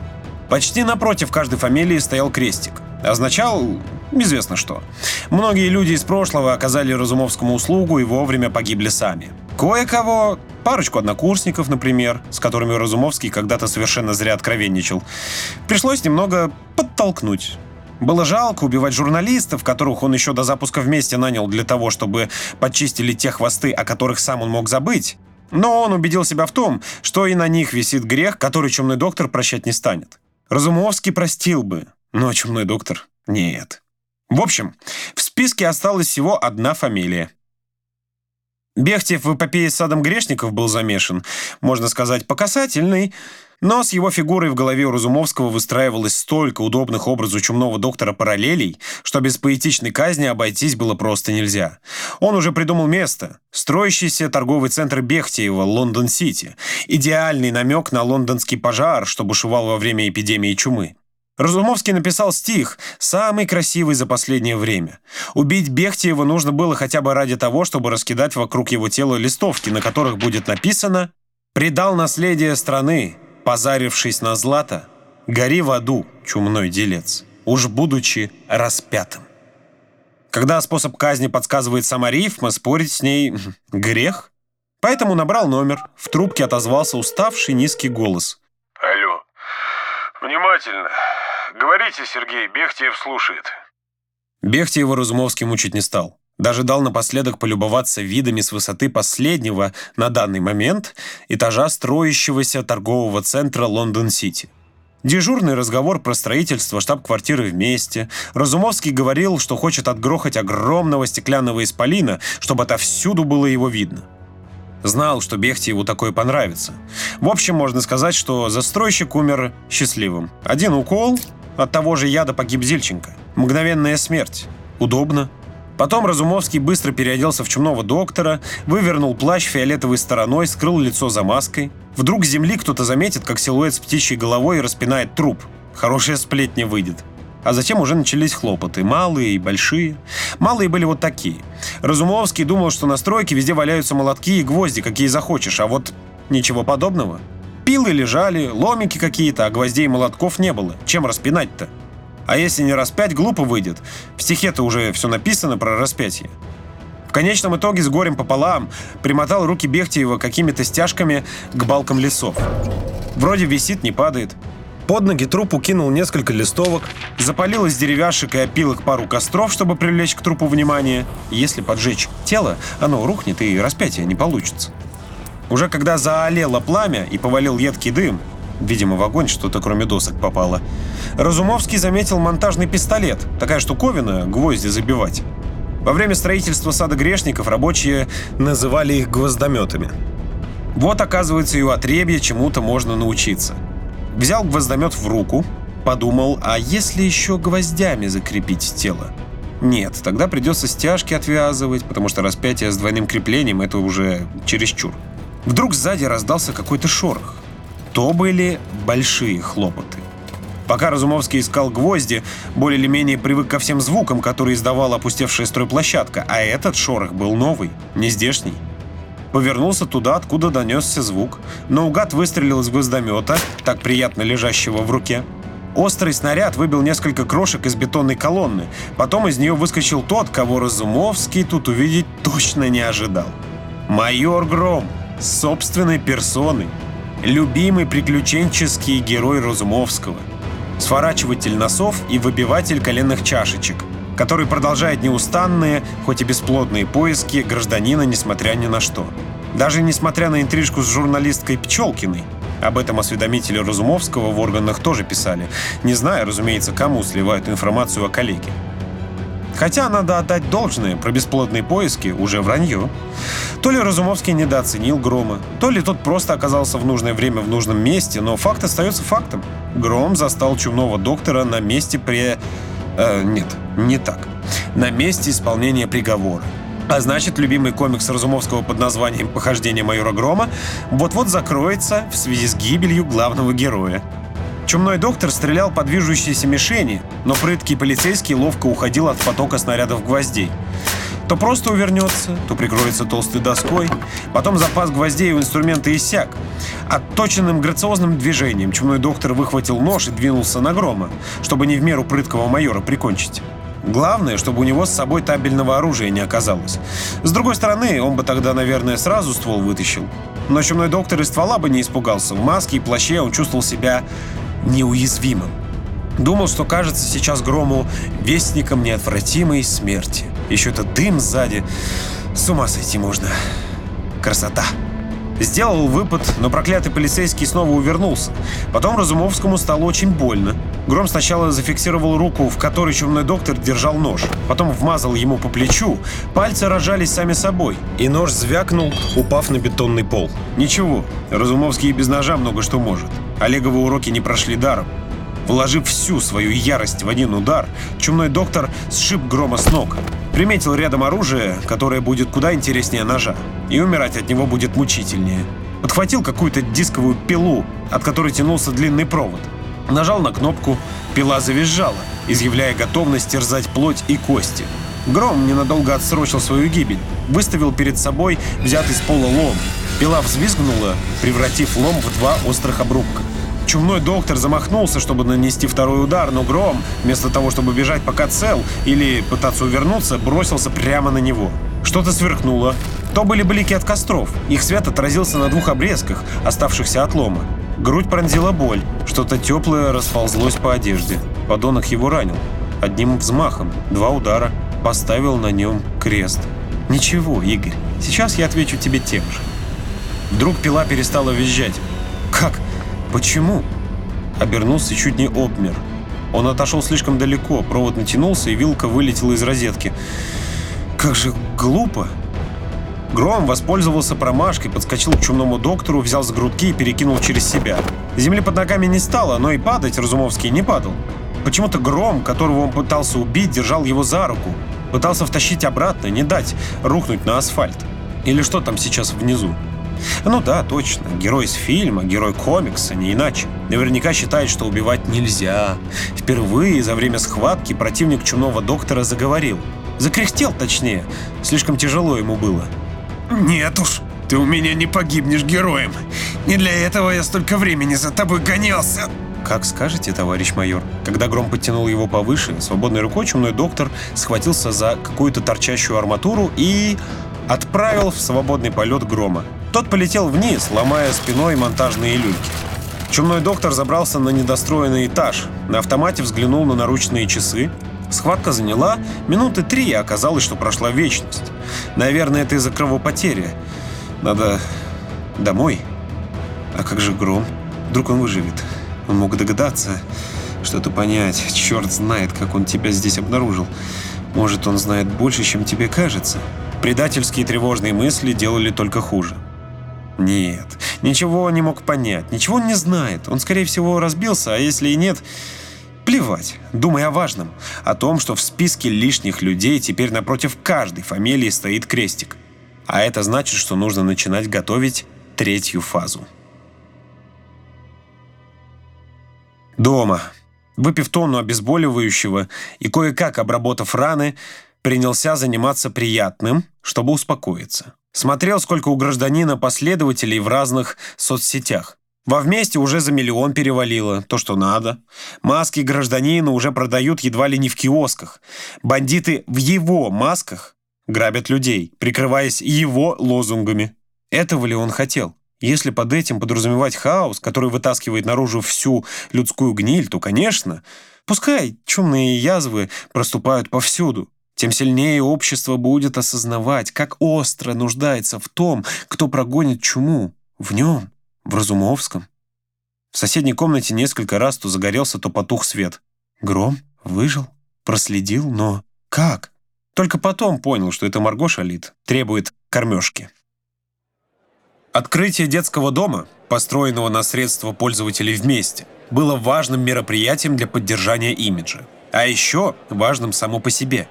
Почти напротив каждой фамилии стоял крестик. Означал известно что. Многие люди из прошлого оказали Разумовскому услугу и вовремя погибли сами. Кое-кого, парочку однокурсников, например, с которыми Разумовский когда-то совершенно зря откровенничал, пришлось немного подтолкнуть. Было жалко убивать журналистов, которых он еще до запуска вместе нанял для того, чтобы подчистили те хвосты, о которых сам он мог забыть. Но он убедил себя в том, что и на них висит грех, который чумной доктор прощать не станет. Разумовский простил бы, но чумной доктор — нет. В общем, в списке осталась всего одна фамилия. Бехтев в эпопее с садом грешников был замешан, можно сказать, по касательной, но с его фигурой в голове у Разумовского выстраивалось столько удобных образу чумного доктора параллелей, что без поэтичной казни обойтись было просто нельзя. Он уже придумал место. Строящийся торговый центр Бехтеева, Лондон-Сити. Идеальный намек на лондонский пожар, что бушевал во время эпидемии чумы. Разумовский написал стих, самый красивый за последнее время. Убить Бехтиева нужно было хотя бы ради того, чтобы раскидать вокруг его тела листовки, на которых будет написано «Предал наследие страны, позарившись на злато, гори в аду, чумной делец, уж будучи распятым». Когда способ казни подсказывает сама рифма, спорить с ней – грех. Поэтому набрал номер, в трубке отозвался уставший низкий голос. Внимательно. Говорите, Сергей, Бехтиев слушает. Бехтиева Разумовский мучить не стал. Даже дал напоследок полюбоваться видами с высоты последнего, на данный момент, этажа строящегося торгового центра Лондон-Сити. Дежурный разговор про строительство штаб-квартиры вместе. Разумовский говорил, что хочет отгрохать огромного стеклянного исполина, чтобы отовсюду было его видно. Знал, что Бехтиеву такое понравится. В общем, можно сказать, что застройщик умер счастливым. Один укол, от того же яда погиб Зильченко. Мгновенная смерть. Удобно. Потом Разумовский быстро переоделся в чумного доктора, вывернул плащ фиолетовой стороной, скрыл лицо за маской. Вдруг с земли кто-то заметит, как силуэт с птичьей головой распинает труп. Хорошая сплетня выйдет. А затем уже начались хлопоты, малые и большие. Малые были вот такие. Разумовский думал, что на стройке везде валяются молотки и гвозди, какие захочешь, а вот ничего подобного. Пилы лежали, ломики какие-то, а гвоздей и молотков не было. Чем распинать-то? А если не распять, глупо выйдет. В стихе-то уже все написано про распятие. В конечном итоге с горем пополам примотал руки Бехтиева какими-то стяжками к балкам лесов. Вроде висит, не падает. Под ноги трупу кинул несколько листовок, запалил из деревяшек и опилок пару костров, чтобы привлечь к трупу внимание. Если поджечь тело, оно рухнет и распятие не получится. Уже когда заолело пламя и повалил едкий дым, видимо, в огонь что-то кроме досок попало, Разумовский заметил монтажный пистолет, такая штуковина, гвозди забивать. Во время строительства сада грешников рабочие называли их гвоздометами. Вот, оказывается, и у отребья чему-то можно научиться. Взял гвоздомет в руку, подумал, а если еще гвоздями закрепить тело? Нет, тогда придется стяжки отвязывать, потому что распятие с двойным креплением – это уже чересчур. Вдруг сзади раздался какой-то шорох. То были большие хлопоты. Пока Разумовский искал гвозди, более или менее привык ко всем звукам, которые издавала опустевшая стройплощадка, а этот шорох был новый, не здешний. Повернулся туда, откуда донесся звук. Наугад выстрелил из гвоздомета, так приятно лежащего в руке. Острый снаряд выбил несколько крошек из бетонной колонны. Потом из нее выскочил тот, кого Разумовский тут увидеть точно не ожидал. Майор Гром собственной персоной, любимый приключенческий герой Разумовского. сворачиватель носов и выбиватель коленных чашечек, который продолжает неустанные, хоть и бесплодные поиски гражданина, несмотря ни на что. Даже несмотря на интрижку с журналисткой Пчелкиной, об этом осведомители Разумовского в органах тоже писали, не зная, разумеется, кому сливают информацию о коллеге. Хотя надо отдать должное, про бесплодные поиски уже вранье. То ли Разумовский недооценил Грома, то ли тот просто оказался в нужное время в нужном месте, но факт остается фактом. Гром застал чумного доктора на месте при... Э, нет, не так. На месте исполнения приговора. А значит, любимый комикс Разумовского под названием «Похождение майора Грома» вот-вот закроется в связи с гибелью главного героя. Чумной доктор стрелял по движущейся мишени, но прыткий полицейский ловко уходил от потока снарядов гвоздей. То просто увернется, то прикроется толстой доской. Потом запас гвоздей у инструмента иссяк. Отточенным грациозным движением чумной доктор выхватил нож и двинулся на грома, чтобы не в меру прыткого майора прикончить. Главное, чтобы у него с собой табельного оружия не оказалось. С другой стороны, он бы тогда, наверное, сразу ствол вытащил. Но чумной доктор и ствола бы не испугался. В маске и плаще он чувствовал себя неуязвимым. Думал, что кажется сейчас Грому вестником неотвратимой смерти. Еще этот дым сзади. С ума сойти можно. Красота. Сделал выпад, но проклятый полицейский снова увернулся. Потом Разумовскому стало очень больно. Гром сначала зафиксировал руку, в которой чумной доктор держал нож. Потом вмазал ему по плечу. Пальцы рожались сами собой. И нож звякнул, упав на бетонный пол. Ничего, Разумовский и без ножа много что может. Олеговы уроки не прошли даром. Вложив всю свою ярость в один удар, чумной доктор сшиб грома с ног. Приметил рядом оружие, которое будет куда интереснее ножа, и умирать от него будет мучительнее. Подхватил какую-то дисковую пилу, от которой тянулся длинный провод. Нажал на кнопку, пила завизжала, изъявляя готовность терзать плоть и кости. Гром ненадолго отсрочил свою гибель, выставил перед собой взятый с пола лом. Пила взвизгнула, превратив лом в два острых обрубка. Чумной доктор замахнулся, чтобы нанести второй удар, но Гром, вместо того, чтобы бежать пока цел или пытаться увернуться, бросился прямо на него. Что-то сверкнуло. То были блики от костров. Их свет отразился на двух обрезках, оставшихся от лома. Грудь пронзила боль. Что-то теплое расползлось по одежде. Подонок его ранил. Одним взмахом, два удара, поставил на нем крест. «Ничего, Игорь, сейчас я отвечу тебе тем же». Вдруг пила перестала визжать. «Как? Почему?» Обернулся и чуть не обмер. Он отошел слишком далеко, провод натянулся, и вилка вылетела из розетки. «Как же глупо!» Гром воспользовался промашкой, подскочил к чумному доктору, взял за грудки и перекинул через себя. Земли под ногами не стало, но и падать Разумовский не падал. Почему-то Гром, которого он пытался убить, держал его за руку. Пытался втащить обратно, не дать рухнуть на асфальт. Или что там сейчас внизу? Ну да, точно. Герой из фильма, герой комикса, не иначе. Наверняка считает, что убивать нельзя. Впервые за время схватки противник чумного доктора заговорил. Закряхтел, точнее. Слишком тяжело ему было. Нет уж, ты у меня не погибнешь героем. Не для этого я столько времени за тобой гонялся. «Как скажете, товарищ майор». Когда Гром подтянул его повыше, свободной рукой чумной доктор схватился за какую-то торчащую арматуру и отправил в свободный полет Грома. Тот полетел вниз, ломая спиной монтажные люльки. Чумной доктор забрался на недостроенный этаж, на автомате взглянул на наручные часы. Схватка заняла минуты три, и оказалось, что прошла вечность. Наверное, это из-за кровопотери. Надо домой. А как же Гром? Вдруг он выживет? Он мог догадаться, что-то понять. Черт знает, как он тебя здесь обнаружил. Может, он знает больше, чем тебе кажется. Предательские тревожные мысли делали только хуже. Нет, ничего не мог понять, ничего он не знает. Он, скорее всего, разбился, а если и нет, плевать. Думай о важном. О том, что в списке лишних людей теперь напротив каждой фамилии стоит крестик. А это значит, что нужно начинать готовить третью фазу. Дома. Выпив тонну обезболивающего и кое-как обработав раны, принялся заниматься приятным, чтобы успокоиться. Смотрел, сколько у гражданина последователей в разных соцсетях. Во вместе уже за миллион перевалило, то, что надо. Маски гражданина уже продают едва ли не в киосках. Бандиты в его масках грабят людей, прикрываясь его лозунгами. Этого ли он хотел? Если под этим подразумевать хаос, который вытаскивает наружу всю людскую гниль, то, конечно, пускай чумные язвы проступают повсюду. Тем сильнее общество будет осознавать, как остро нуждается в том, кто прогонит чуму. В нем, в Разумовском. В соседней комнате несколько раз то загорелся, то потух свет. Гром выжил, проследил, но как? Только потом понял, что это Марго шалит, требует кормежки. Открытие детского дома, построенного на средства пользователей вместе, было важным мероприятием для поддержания имиджа. А еще важным само по себе.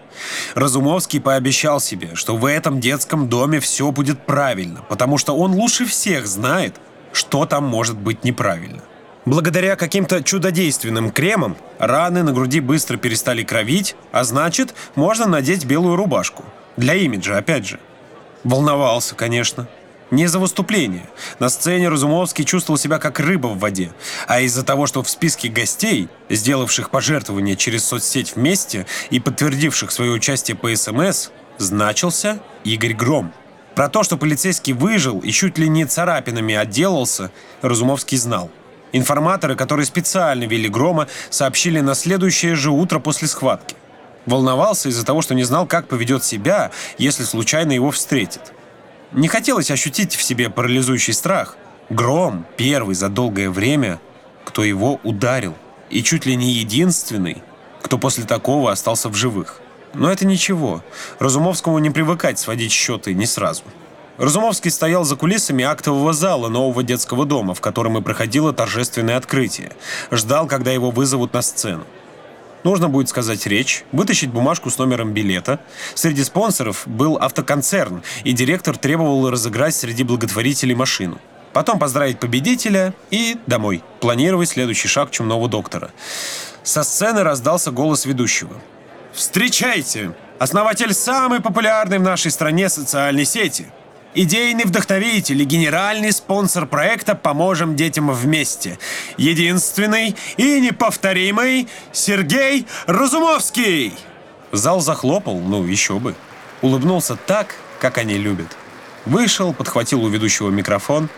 Разумовский пообещал себе, что в этом детском доме все будет правильно, потому что он лучше всех знает, что там может быть неправильно. Благодаря каким-то чудодейственным кремам раны на груди быстро перестали кровить, а значит, можно надеть белую рубашку. Для имиджа, опять же. Волновался, конечно. Не за выступление. На сцене Разумовский чувствовал себя как рыба в воде. А из-за того, что в списке гостей, сделавших пожертвования через соцсеть вместе и подтвердивших свое участие по СМС, значился Игорь Гром. Про то, что полицейский выжил и чуть ли не царапинами отделался, Разумовский знал. Информаторы, которые специально вели Грома, сообщили на следующее же утро после схватки. Волновался из-за того, что не знал, как поведет себя, если случайно его встретит. Не хотелось ощутить в себе парализующий страх. Гром первый за долгое время, кто его ударил. И чуть ли не единственный, кто после такого остался в живых. Но это ничего. Разумовскому не привыкать сводить счеты не сразу. Разумовский стоял за кулисами актового зала нового детского дома, в котором и проходило торжественное открытие. Ждал, когда его вызовут на сцену. Нужно будет сказать речь, вытащить бумажку с номером билета. Среди спонсоров был автоконцерн, и директор требовал разыграть среди благотворителей машину. Потом поздравить победителя и домой. Планировать следующий шаг чумного доктора. Со сцены раздался голос ведущего. «Встречайте! Основатель самой популярной в нашей стране социальной сети – Идейный вдохновитель и генеральный спонсор проекта «Поможем детям вместе». Единственный и неповторимый Сергей Разумовский. Зал захлопал, ну еще бы. Улыбнулся так, как они любят. Вышел, подхватил у ведущего микрофон.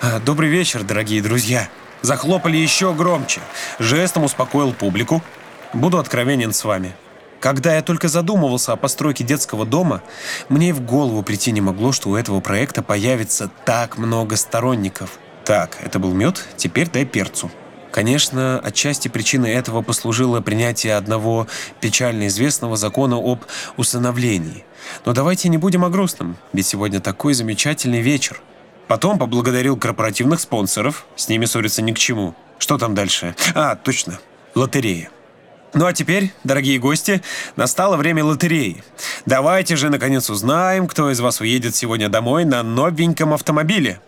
«А, «Добрый вечер, дорогие друзья!» Захлопали еще громче. Жестом успокоил публику. «Буду откровенен с вами. Когда я только задумывался о постройке детского дома, мне и в голову прийти не могло, что у этого проекта появится так много сторонников. Так, это был мед, теперь дай перцу. Конечно, отчасти причиной этого послужило принятие одного печально известного закона об усыновлении. Но давайте не будем о грустном, ведь сегодня такой замечательный вечер. Потом поблагодарил корпоративных спонсоров, с ними ссориться ни к чему. Что там дальше? А, точно, лотерея. Ну а теперь, дорогие гости, настало время лотереи. Давайте же, наконец, узнаем, кто из вас уедет сегодня домой на новеньком автомобиле.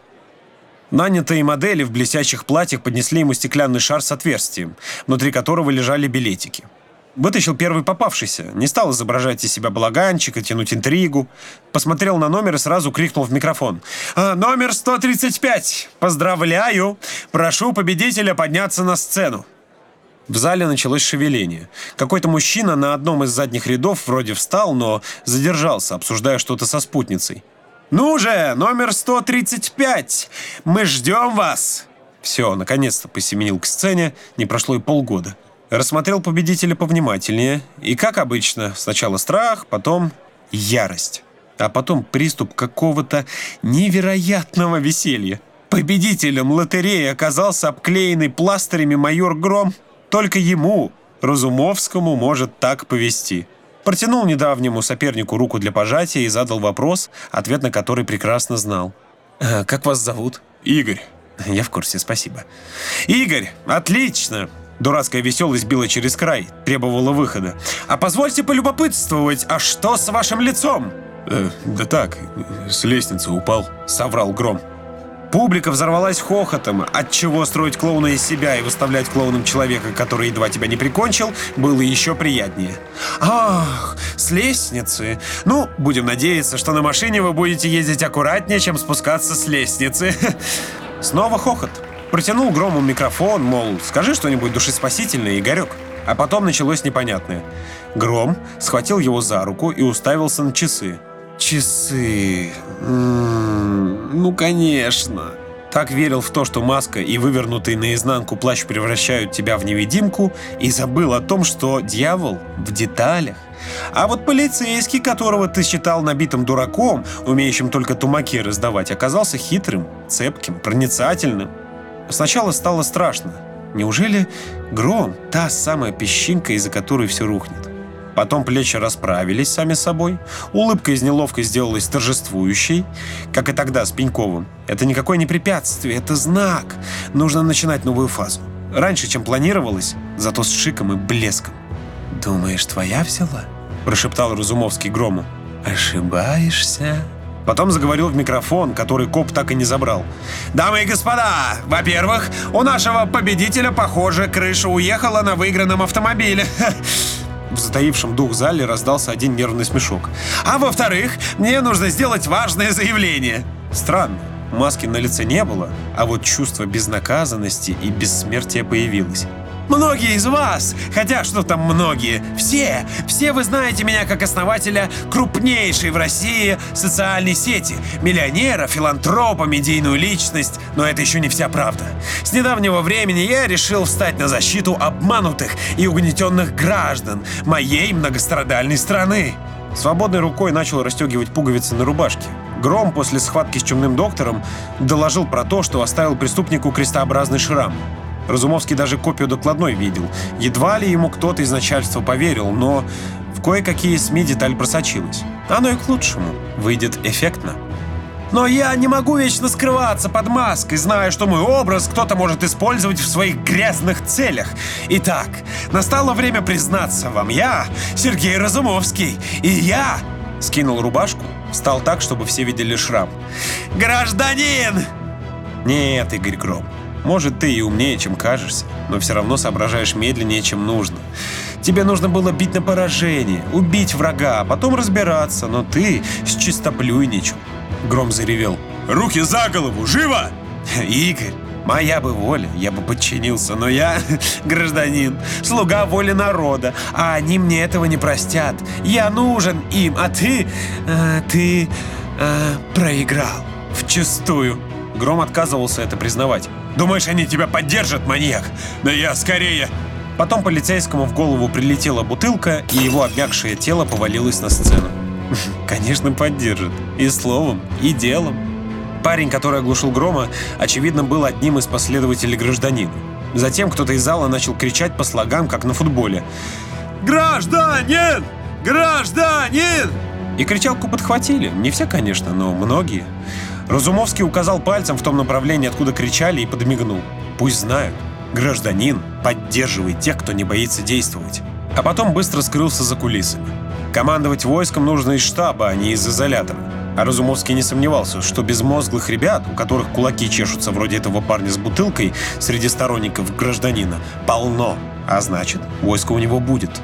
Нанятые модели в блестящих платьях поднесли ему стеклянный шар с отверстием, внутри которого лежали билетики. Вытащил первый попавшийся, не стал изображать из себя балаганчика, тянуть интригу. Посмотрел на номер и сразу крикнул в микрофон. «А, «Номер 135! Поздравляю! Прошу победителя подняться на сцену!» В зале началось шевеление. Какой-то мужчина на одном из задних рядов вроде встал, но задержался, обсуждая что-то со спутницей. «Ну же, номер 135! Мы ждем вас!» Все, наконец-то посеменил к сцене, не прошло и полгода. Рассмотрел победителя повнимательнее, и, как обычно, сначала страх, потом ярость, а потом приступ какого-то невероятного веселья. Победителем лотереи оказался обклеенный пластырями майор Гром, только ему, Разумовскому, может так повести. Протянул недавнему сопернику руку для пожатия и задал вопрос, ответ на который прекрасно знал. «Э, «Как вас зовут?» «Игорь». «Я в курсе, спасибо». «Игорь, отлично!» Дурацкая веселость била через край, требовала выхода. «А позвольте полюбопытствовать, а что с вашим лицом?» э, «Да так, с лестницы упал», — соврал Гром. Публика взорвалась хохотом, от чего строить клоуна из себя и выставлять клоуном человека, который едва тебя не прикончил, было еще приятнее. Ах, с лестницы. Ну, будем надеяться, что на машине вы будете ездить аккуратнее, чем спускаться с лестницы. *laughs* Снова хохот. Протянул Грому микрофон, мол, скажи что-нибудь душеспасительное, Игорек. А потом началось непонятное. Гром схватил его за руку и уставился на часы. Часы. Ну, конечно. Так верил в то, что маска и вывернутый наизнанку плащ превращают тебя в невидимку, и забыл о том, что дьявол в деталях. А вот полицейский, которого ты считал набитым дураком, умеющим только тумаки раздавать, оказался хитрым, цепким, проницательным. Сначала стало страшно. Неужели гром – та самая песчинка, из-за которой все рухнет? Потом плечи расправились сами собой, улыбка из неловкой сделалась торжествующей, как и тогда с Пеньковым. Это никакое не препятствие, это знак. Нужно начинать новую фазу. Раньше, чем планировалось, зато с шиком и блеском. «Думаешь, твоя взяла?» – прошептал Разумовский Грому. «Ошибаешься». Потом заговорил в микрофон, который коп так и не забрал. «Дамы и господа, во-первых, у нашего победителя, похоже, крыша уехала на выигранном автомобиле. *laughs* В затаившем дух зале раздался один нервный смешок. «А во-вторых, мне нужно сделать важное заявление!» Странно, маски на лице не было, а вот чувство безнаказанности и бессмертия появилось. Многие из вас, хотя что там многие, все, все вы знаете меня как основателя крупнейшей в России социальной сети, миллионера, филантропа, медийную личность, но это еще не вся правда. С недавнего времени я решил встать на защиту обманутых и угнетенных граждан моей многострадальной страны. Свободной рукой начал расстегивать пуговицы на рубашке. Гром после схватки с чумным доктором доложил про то, что оставил преступнику крестообразный шрам. Разумовский даже копию докладной видел. Едва ли ему кто-то из начальства поверил, но в кое-какие СМИ деталь просочилась. Оно и к лучшему. Выйдет эффектно. Но я не могу вечно скрываться под маской, зная, что мой образ кто-то может использовать в своих грязных целях. Итак, настало время признаться вам. Я Сергей Разумовский. И я... Скинул рубашку, встал так, чтобы все видели шрам. «Гражданин!» Нет, Игорь Гром, может, ты и умнее, чем кажешься, но все равно соображаешь медленнее, чем нужно. Тебе нужно было бить на поражение, убить врага, а потом разбираться, но ты с чистоплюйничал. Гром заревел. «Руки за голову! Живо!» *laughs* «Игорь, моя бы воля, я бы подчинился, но я *laughs* гражданин, слуга воли народа, а они мне этого не простят. Я нужен им, а ты... э, ты... э, проиграл. Вчистую». Гром отказывался это признавать. «Думаешь, они тебя поддержат, маньяк? Да я скорее...» Потом полицейскому в голову прилетела бутылка, и его обмякшее тело повалилось на сцену. *laughs* Конечно, поддержит. И словом, и делом. Парень, который оглушил Грома, очевидно, был одним из последователей гражданина. Затем кто-то из зала начал кричать по слогам, как на футболе. «Гражданин! Гражданин!» И кричалку подхватили. Не все, конечно, но многие. Разумовский указал пальцем в том направлении, откуда кричали, и подмигнул. Пусть знают. Гражданин поддерживает тех, кто не боится действовать. А потом быстро скрылся за кулисами. Командовать войском нужно из штаба, а не из изолятора. А Разумовский не сомневался, что безмозглых ребят, у которых кулаки чешутся вроде этого парня с бутылкой, среди сторонников гражданина, полно. А значит, войско у него будет.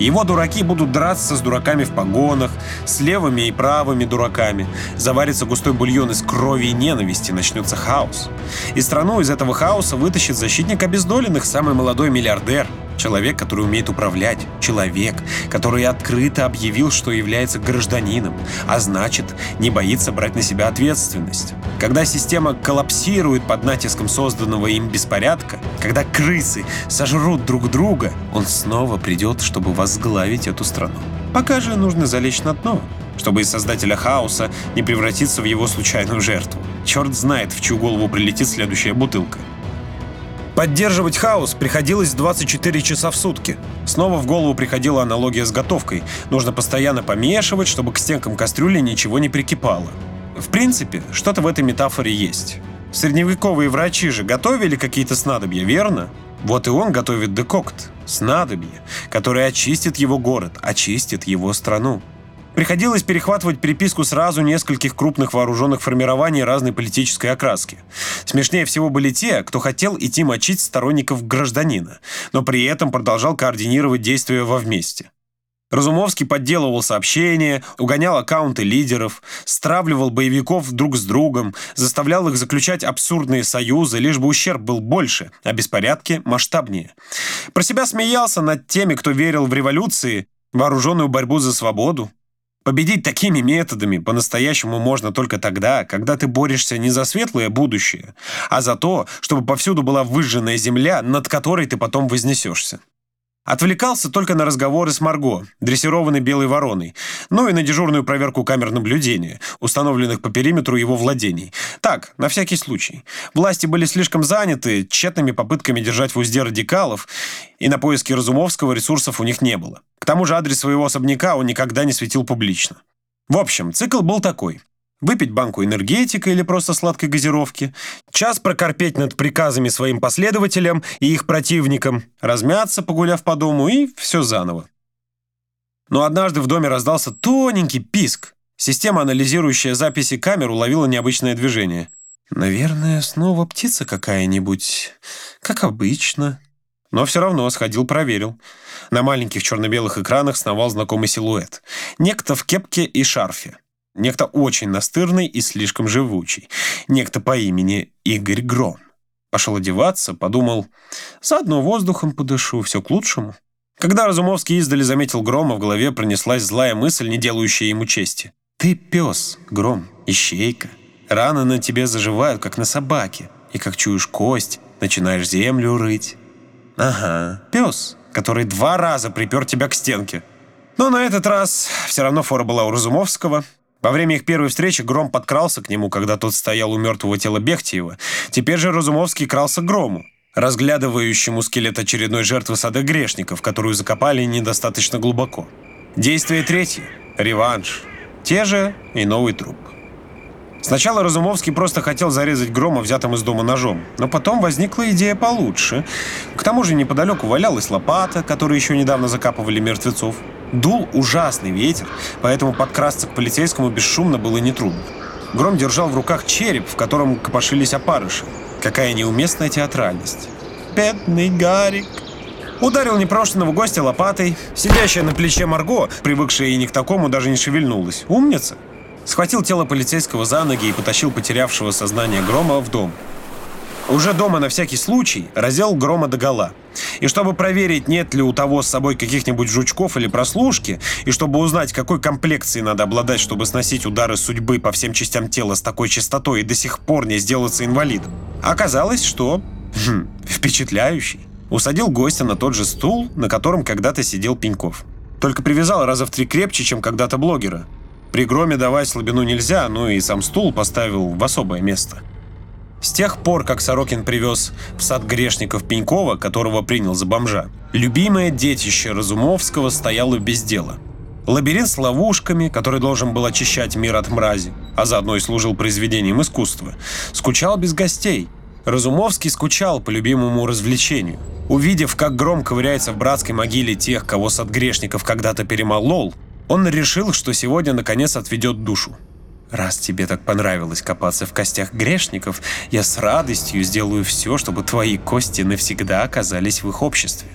Его дураки будут драться с дураками в погонах, с левыми и правыми дураками. Заварится густой бульон из крови и ненависти, начнется хаос. И страну из этого хаоса вытащит защитник обездоленных, самый молодой миллиардер. Человек, который умеет управлять. Человек, который открыто объявил, что является гражданином, а значит, не боится брать на себя ответственность. Когда система коллапсирует под натиском созданного им беспорядка, когда крысы сожрут друг друга, он снова придет, чтобы возглавить эту страну. Пока же нужно залечь на дно, чтобы из создателя хаоса не превратиться в его случайную жертву. Черт знает, в чью голову прилетит следующая бутылка. Поддерживать хаос приходилось 24 часа в сутки. Снова в голову приходила аналогия с готовкой. Нужно постоянно помешивать, чтобы к стенкам кастрюли ничего не прикипало. В принципе, что-то в этой метафоре есть. Средневековые врачи же готовили какие-то снадобья, верно? Вот и он готовит декокт, снадобье, которое очистит его город, очистит его страну. Приходилось перехватывать переписку сразу нескольких крупных вооруженных формирований разной политической окраски. Смешнее всего были те, кто хотел идти мочить сторонников гражданина, но при этом продолжал координировать действия во вместе. Разумовский подделывал сообщения, угонял аккаунты лидеров, стравливал боевиков друг с другом, заставлял их заключать абсурдные союзы, лишь бы ущерб был больше, а беспорядки масштабнее. Про себя смеялся над теми, кто верил в революции, вооруженную борьбу за свободу. Победить такими методами по-настоящему можно только тогда, когда ты борешься не за светлое будущее, а за то, чтобы повсюду была выжженная земля, над которой ты потом вознесешься. Отвлекался только на разговоры с Марго, дрессированной белой вороной, ну и на дежурную проверку камер наблюдения, установленных по периметру его владений. Так, на всякий случай. Власти были слишком заняты тщетными попытками держать в узде радикалов, и на поиски Разумовского ресурсов у них не было. К тому же адрес своего особняка он никогда не светил публично. В общем, цикл был такой. Выпить банку энергетика или просто сладкой газировки, час прокорпеть над приказами своим последователям и их противникам, размяться, погуляв по дому, и все заново. Но однажды в доме раздался тоненький писк. Система, анализирующая записи камер, уловила необычное движение. «Наверное, снова птица какая-нибудь, как обычно». Но все равно сходил, проверил. На маленьких черно-белых экранах сновал знакомый силуэт. Некто в кепке и шарфе. Некто очень настырный и слишком живучий. Некто по имени Игорь Гром. Пошел одеваться, подумал, заодно воздухом подышу, все к лучшему. Когда Разумовский издали заметил Грома, в голове пронеслась злая мысль, не делающая ему чести. «Ты пес, Гром, ищейка. Раны на тебе заживают, как на собаке. И как чуешь кость, начинаешь землю рыть. Ага, пес, который два раза припер тебя к стенке. Но на этот раз все равно фора была у Разумовского, во время их первой встречи Гром подкрался к нему, когда тот стоял у мертвого тела Бехтиева. Теперь же Разумовский крался к Грому, разглядывающему скелет очередной жертвы сада грешников, которую закопали недостаточно глубоко. Действие третье. Реванш. Те же и новый труп. Сначала Разумовский просто хотел зарезать Грома взятым из дома ножом, но потом возникла идея получше. К тому же неподалеку валялась лопата, которой еще недавно закапывали мертвецов. Дул ужасный ветер, поэтому подкрасться к полицейскому бесшумно было нетрудно. Гром держал в руках череп, в котором копошились опарыши. Какая неуместная театральность. «Бедный Гарик!» Ударил непрошенного гостя лопатой. Сидящая на плече Марго, привыкшая и не к такому, даже не шевельнулась. Умница. Схватил тело полицейского за ноги и потащил потерявшего сознание Грома в дом. Уже дома на всякий случай раздел Грома догола. И чтобы проверить, нет ли у того с собой каких-нибудь жучков или прослушки, и чтобы узнать, какой комплекции надо обладать, чтобы сносить удары судьбы по всем частям тела с такой частотой и до сих пор не сделаться инвалидом, оказалось, что... Хм, впечатляющий. Усадил гостя на тот же стул, на котором когда-то сидел Пеньков. Только привязал раза в три крепче, чем когда-то блогера. При громе давать слабину нельзя, ну и сам стул поставил в особое место. С тех пор, как Сорокин привез в сад грешников Пенькова, которого принял за бомжа, любимое детище Разумовского стояло без дела. Лабиринт с ловушками, который должен был очищать мир от мрази, а заодно и служил произведением искусства, скучал без гостей. Разумовский скучал по любимому развлечению. Увидев, как гром ковыряется в братской могиле тех, кого сад грешников когда-то перемолол, он решил, что сегодня наконец отведет душу. Раз тебе так понравилось копаться в костях грешников, я с радостью сделаю все, чтобы твои кости навсегда оказались в их обществе.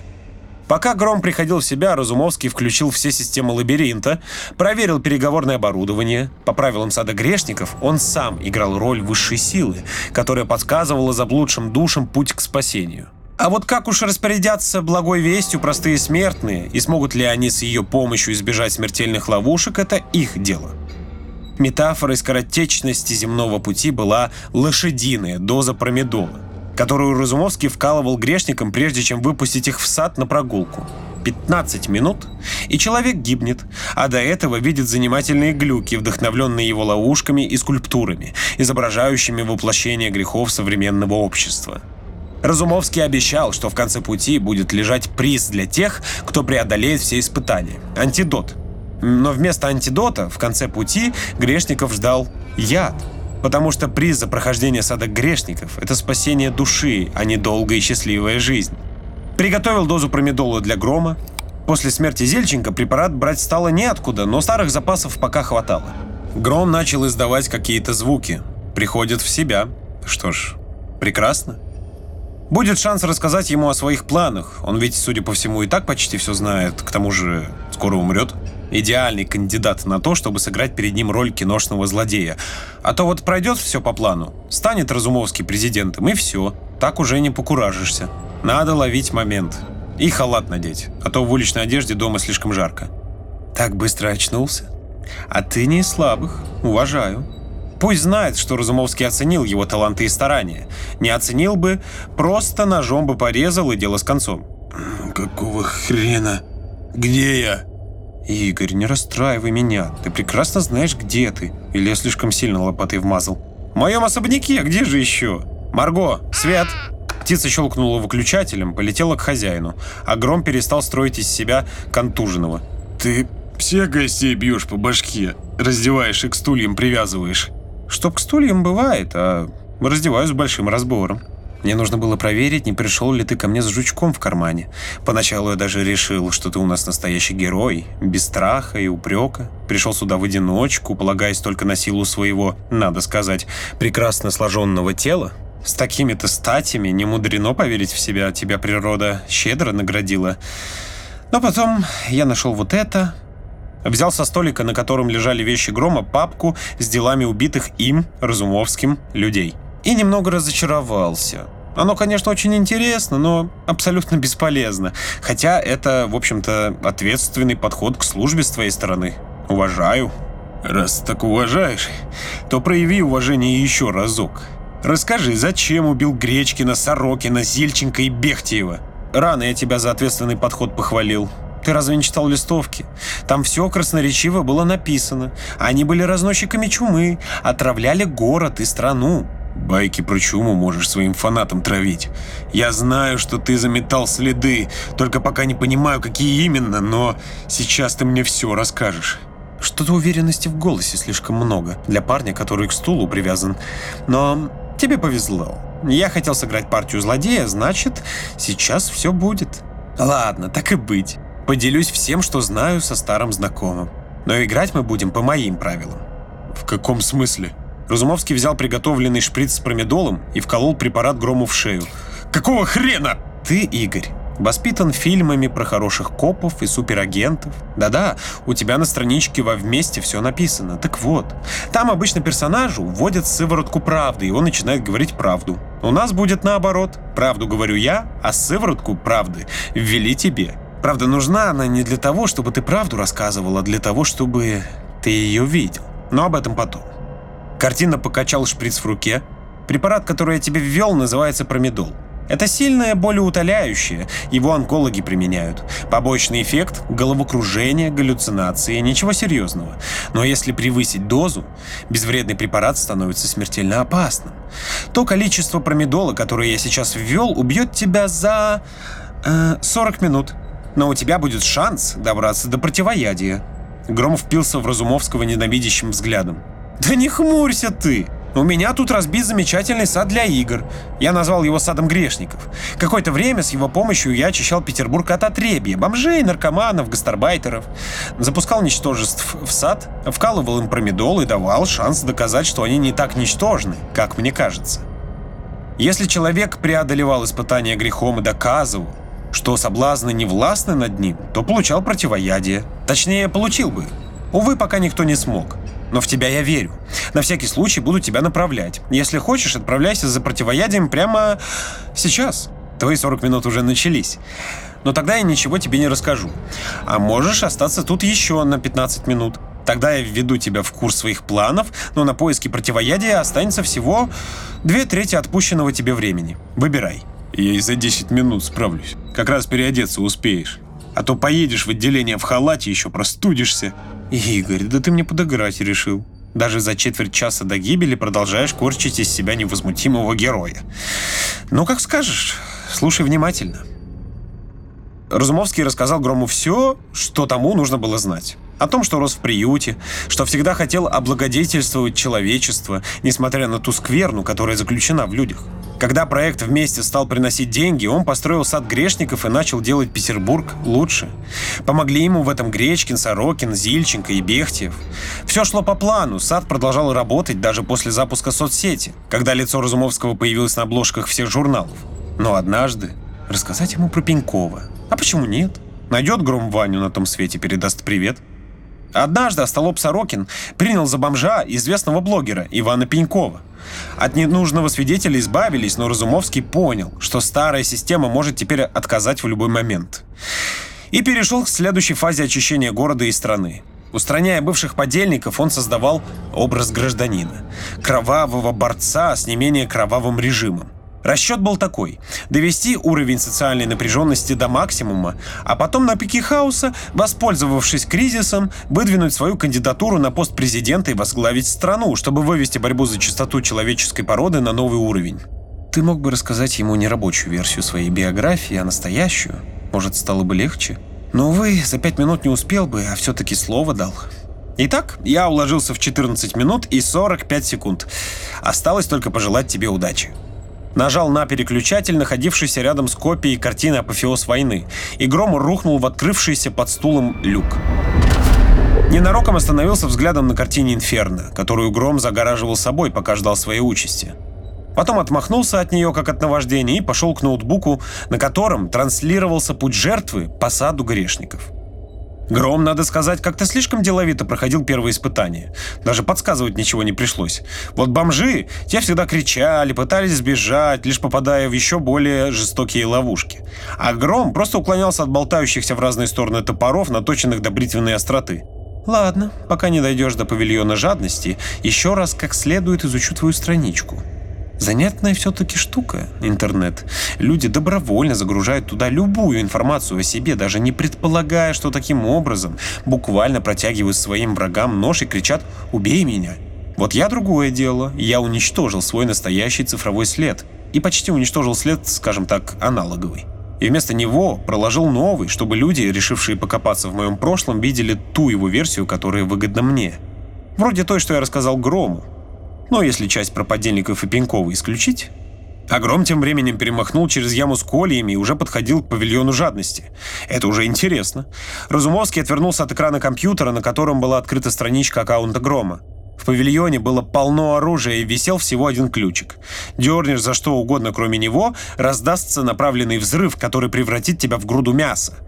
Пока Гром приходил в себя, Разумовский включил все системы лабиринта, проверил переговорное оборудование. По правилам сада грешников он сам играл роль высшей силы, которая подсказывала заблудшим душам путь к спасению. А вот как уж распорядятся благой вестью простые смертные, и смогут ли они с ее помощью избежать смертельных ловушек, это их дело. Метафорой скоротечности земного пути была лошадиная доза промедола, которую Разумовский вкалывал грешникам, прежде чем выпустить их в сад на прогулку. 15 минут, и человек гибнет, а до этого видит занимательные глюки, вдохновленные его ловушками и скульптурами, изображающими воплощение грехов современного общества. Разумовский обещал, что в конце пути будет лежать приз для тех, кто преодолеет все испытания – антидот – но вместо антидота в конце пути грешников ждал яд. Потому что приз за прохождение сада грешников – это спасение души, а не долгая и счастливая жизнь. Приготовил дозу промедола для грома. После смерти Зельченко препарат брать стало неоткуда, но старых запасов пока хватало. Гром начал издавать какие-то звуки. Приходит в себя. Что ж, прекрасно. Будет шанс рассказать ему о своих планах. Он ведь, судя по всему, и так почти все знает. К тому же, скоро умрет. Идеальный кандидат на то, чтобы сыграть перед ним роль киношного злодея. А то вот пройдет все по плану, станет Разумовский президентом, и все. Так уже не покуражишься. Надо ловить момент. И халат надеть, а то в уличной одежде дома слишком жарко. Так быстро очнулся? А ты не из слабых. Уважаю. Пусть знает, что Разумовский оценил его таланты и старания. Не оценил бы, просто ножом бы порезал и дело с концом. Какого хрена? Где я? Игорь, не расстраивай меня. Ты прекрасно знаешь, где ты. Или я слишком сильно лопатой вмазал. В моем особняке, где же еще? Марго, свет! Птица щелкнула выключателем, полетела к хозяину, а Гром перестал строить из себя контуженного. Ты всех гостей бьешь по башке, раздеваешь и к стульям привязываешь. Чтоб к стульям бывает, а раздеваюсь с большим разбором. Мне нужно было проверить, не пришел ли ты ко мне с жучком в кармане. Поначалу я даже решил, что ты у нас настоящий герой, без страха и упрека. Пришел сюда в одиночку, полагаясь только на силу своего, надо сказать, прекрасно сложенного тела. С такими-то статями не мудрено поверить в себя, тебя природа щедро наградила. Но потом я нашел вот это, Взял со столика, на котором лежали вещи Грома, папку с делами убитых им, Разумовским, людей. И немного разочаровался. Оно, конечно, очень интересно, но абсолютно бесполезно. Хотя это, в общем-то, ответственный подход к службе с твоей стороны. Уважаю. Раз так уважаешь, то прояви уважение еще разок. Расскажи, зачем убил Гречкина, Сорокина, Зильченко и Бехтиева? Рано я тебя за ответственный подход похвалил. Ты разве не читал листовки? Там все красноречиво было написано. Они были разносчиками чумы, отравляли город и страну. Байки про чуму можешь своим фанатам травить. Я знаю, что ты заметал следы, только пока не понимаю, какие именно, но сейчас ты мне все расскажешь. Что-то уверенности в голосе слишком много для парня, который к стулу привязан. Но тебе повезло. Я хотел сыграть партию злодея, значит, сейчас все будет. Ладно, так и быть. Поделюсь всем, что знаю со старым знакомым. Но играть мы будем по моим правилам. В каком смысле? Разумовский взял приготовленный шприц с промедолом и вколол препарат Грому в шею. Какого хрена? Ты, Игорь, воспитан фильмами про хороших копов и суперагентов. Да-да, у тебя на страничке во «Вместе» все написано. Так вот, там обычно персонажу вводят сыворотку правды, и он начинает говорить правду. У нас будет наоборот. Правду говорю я, а сыворотку правды ввели тебе. Правда, нужна она не для того, чтобы ты правду рассказывал, а для того, чтобы ты ее видел. Но об этом потом. Картина покачал шприц в руке. Препарат, который я тебе ввел, называется промедол. Это сильное болеутоляющее, его онкологи применяют. Побочный эффект – головокружение, галлюцинации, ничего серьезного. Но если превысить дозу, безвредный препарат становится смертельно опасным. То количество промедола, которое я сейчас ввел, убьет тебя за э, 40 минут но у тебя будет шанс добраться до противоядия». Громов впился в Разумовского ненавидящим взглядом. «Да не хмурься ты! У меня тут разбит замечательный сад для игр. Я назвал его садом грешников. Какое-то время с его помощью я очищал Петербург от отребья, бомжей, наркоманов, гастарбайтеров. Запускал ничтожеств в сад, вкалывал им промедол и давал шанс доказать, что они не так ничтожны, как мне кажется. Если человек преодолевал испытания грехом и доказывал, что соблазны не властны над ним, то получал противоядие. Точнее, получил бы. Увы, пока никто не смог. Но в тебя я верю. На всякий случай буду тебя направлять. Если хочешь, отправляйся за противоядием прямо сейчас. Твои 40 минут уже начались. Но тогда я ничего тебе не расскажу. А можешь остаться тут еще на 15 минут. Тогда я введу тебя в курс своих планов, но на поиски противоядия останется всего две трети отпущенного тебе времени. Выбирай. Я и за 10 минут справлюсь. Как раз переодеться успеешь. А то поедешь в отделение в халате, еще простудишься. Игорь, да ты мне подыграть решил. Даже за четверть часа до гибели продолжаешь корчить из себя невозмутимого героя. Ну, как скажешь. Слушай внимательно. Разумовский рассказал Грому все, что тому нужно было знать. О том, что рос в приюте, что всегда хотел облагодетельствовать человечество, несмотря на ту скверну, которая заключена в людях. Когда проект вместе стал приносить деньги, он построил сад грешников и начал делать Петербург лучше. Помогли ему в этом Гречкин, Сорокин, Зильченко и Бехтиев. Все шло по плану, сад продолжал работать даже после запуска соцсети, когда лицо Разумовского появилось на обложках всех журналов. Но однажды рассказать ему про Пенькова. А почему нет? Найдет Гром Ваню на том свете, передаст привет. Однажды Остолоп Сорокин принял за бомжа известного блогера Ивана Пенькова. От ненужного свидетеля избавились, но Разумовский понял, что старая система может теперь отказать в любой момент. И перешел к следующей фазе очищения города и страны. Устраняя бывших подельников, он создавал образ гражданина. Кровавого борца с не менее кровавым режимом. Расчет был такой – довести уровень социальной напряженности до максимума, а потом на пике хаоса, воспользовавшись кризисом, выдвинуть свою кандидатуру на пост президента и возглавить страну, чтобы вывести борьбу за чистоту человеческой породы на новый уровень. Ты мог бы рассказать ему не рабочую версию своей биографии, а настоящую. Может, стало бы легче? Но, увы, за пять минут не успел бы, а все-таки слово дал. Итак, я уложился в 14 минут и 45 секунд. Осталось только пожелать тебе удачи. Нажал на переключатель, находившийся рядом с копией картины «Апофеоз войны», и гром рухнул в открывшийся под стулом люк. Ненароком остановился взглядом на картине «Инферно», которую Гром загораживал собой, пока ждал своей участи. Потом отмахнулся от нее, как от наваждения, и пошел к ноутбуку, на котором транслировался путь жертвы по саду грешников. Гром, надо сказать, как-то слишком деловито проходил первое испытание. Даже подсказывать ничего не пришлось. Вот бомжи, те всегда кричали, пытались сбежать, лишь попадая в еще более жестокие ловушки. А Гром просто уклонялся от болтающихся в разные стороны топоров, наточенных до бритвенной остроты. Ладно, пока не дойдешь до павильона жадности, еще раз как следует изучу твою страничку. Занятная все-таки штука интернет. Люди добровольно загружают туда любую информацию о себе, даже не предполагая, что таким образом буквально протягивают своим врагам нож и кричат «Убей меня!». Вот я другое дело. Я уничтожил свой настоящий цифровой след. И почти уничтожил след, скажем так, аналоговый. И вместо него проложил новый, чтобы люди, решившие покопаться в моем прошлом, видели ту его версию, которая выгодна мне. Вроде той, что я рассказал Грому. Но если часть про подельников и Пенькова исключить... Огром тем временем перемахнул через яму с кольями и уже подходил к павильону жадности. Это уже интересно. Разумовский отвернулся от экрана компьютера, на котором была открыта страничка аккаунта Грома. В павильоне было полно оружия и висел всего один ключик. Дернешь за что угодно, кроме него, раздастся направленный взрыв, который превратит тебя в груду мяса.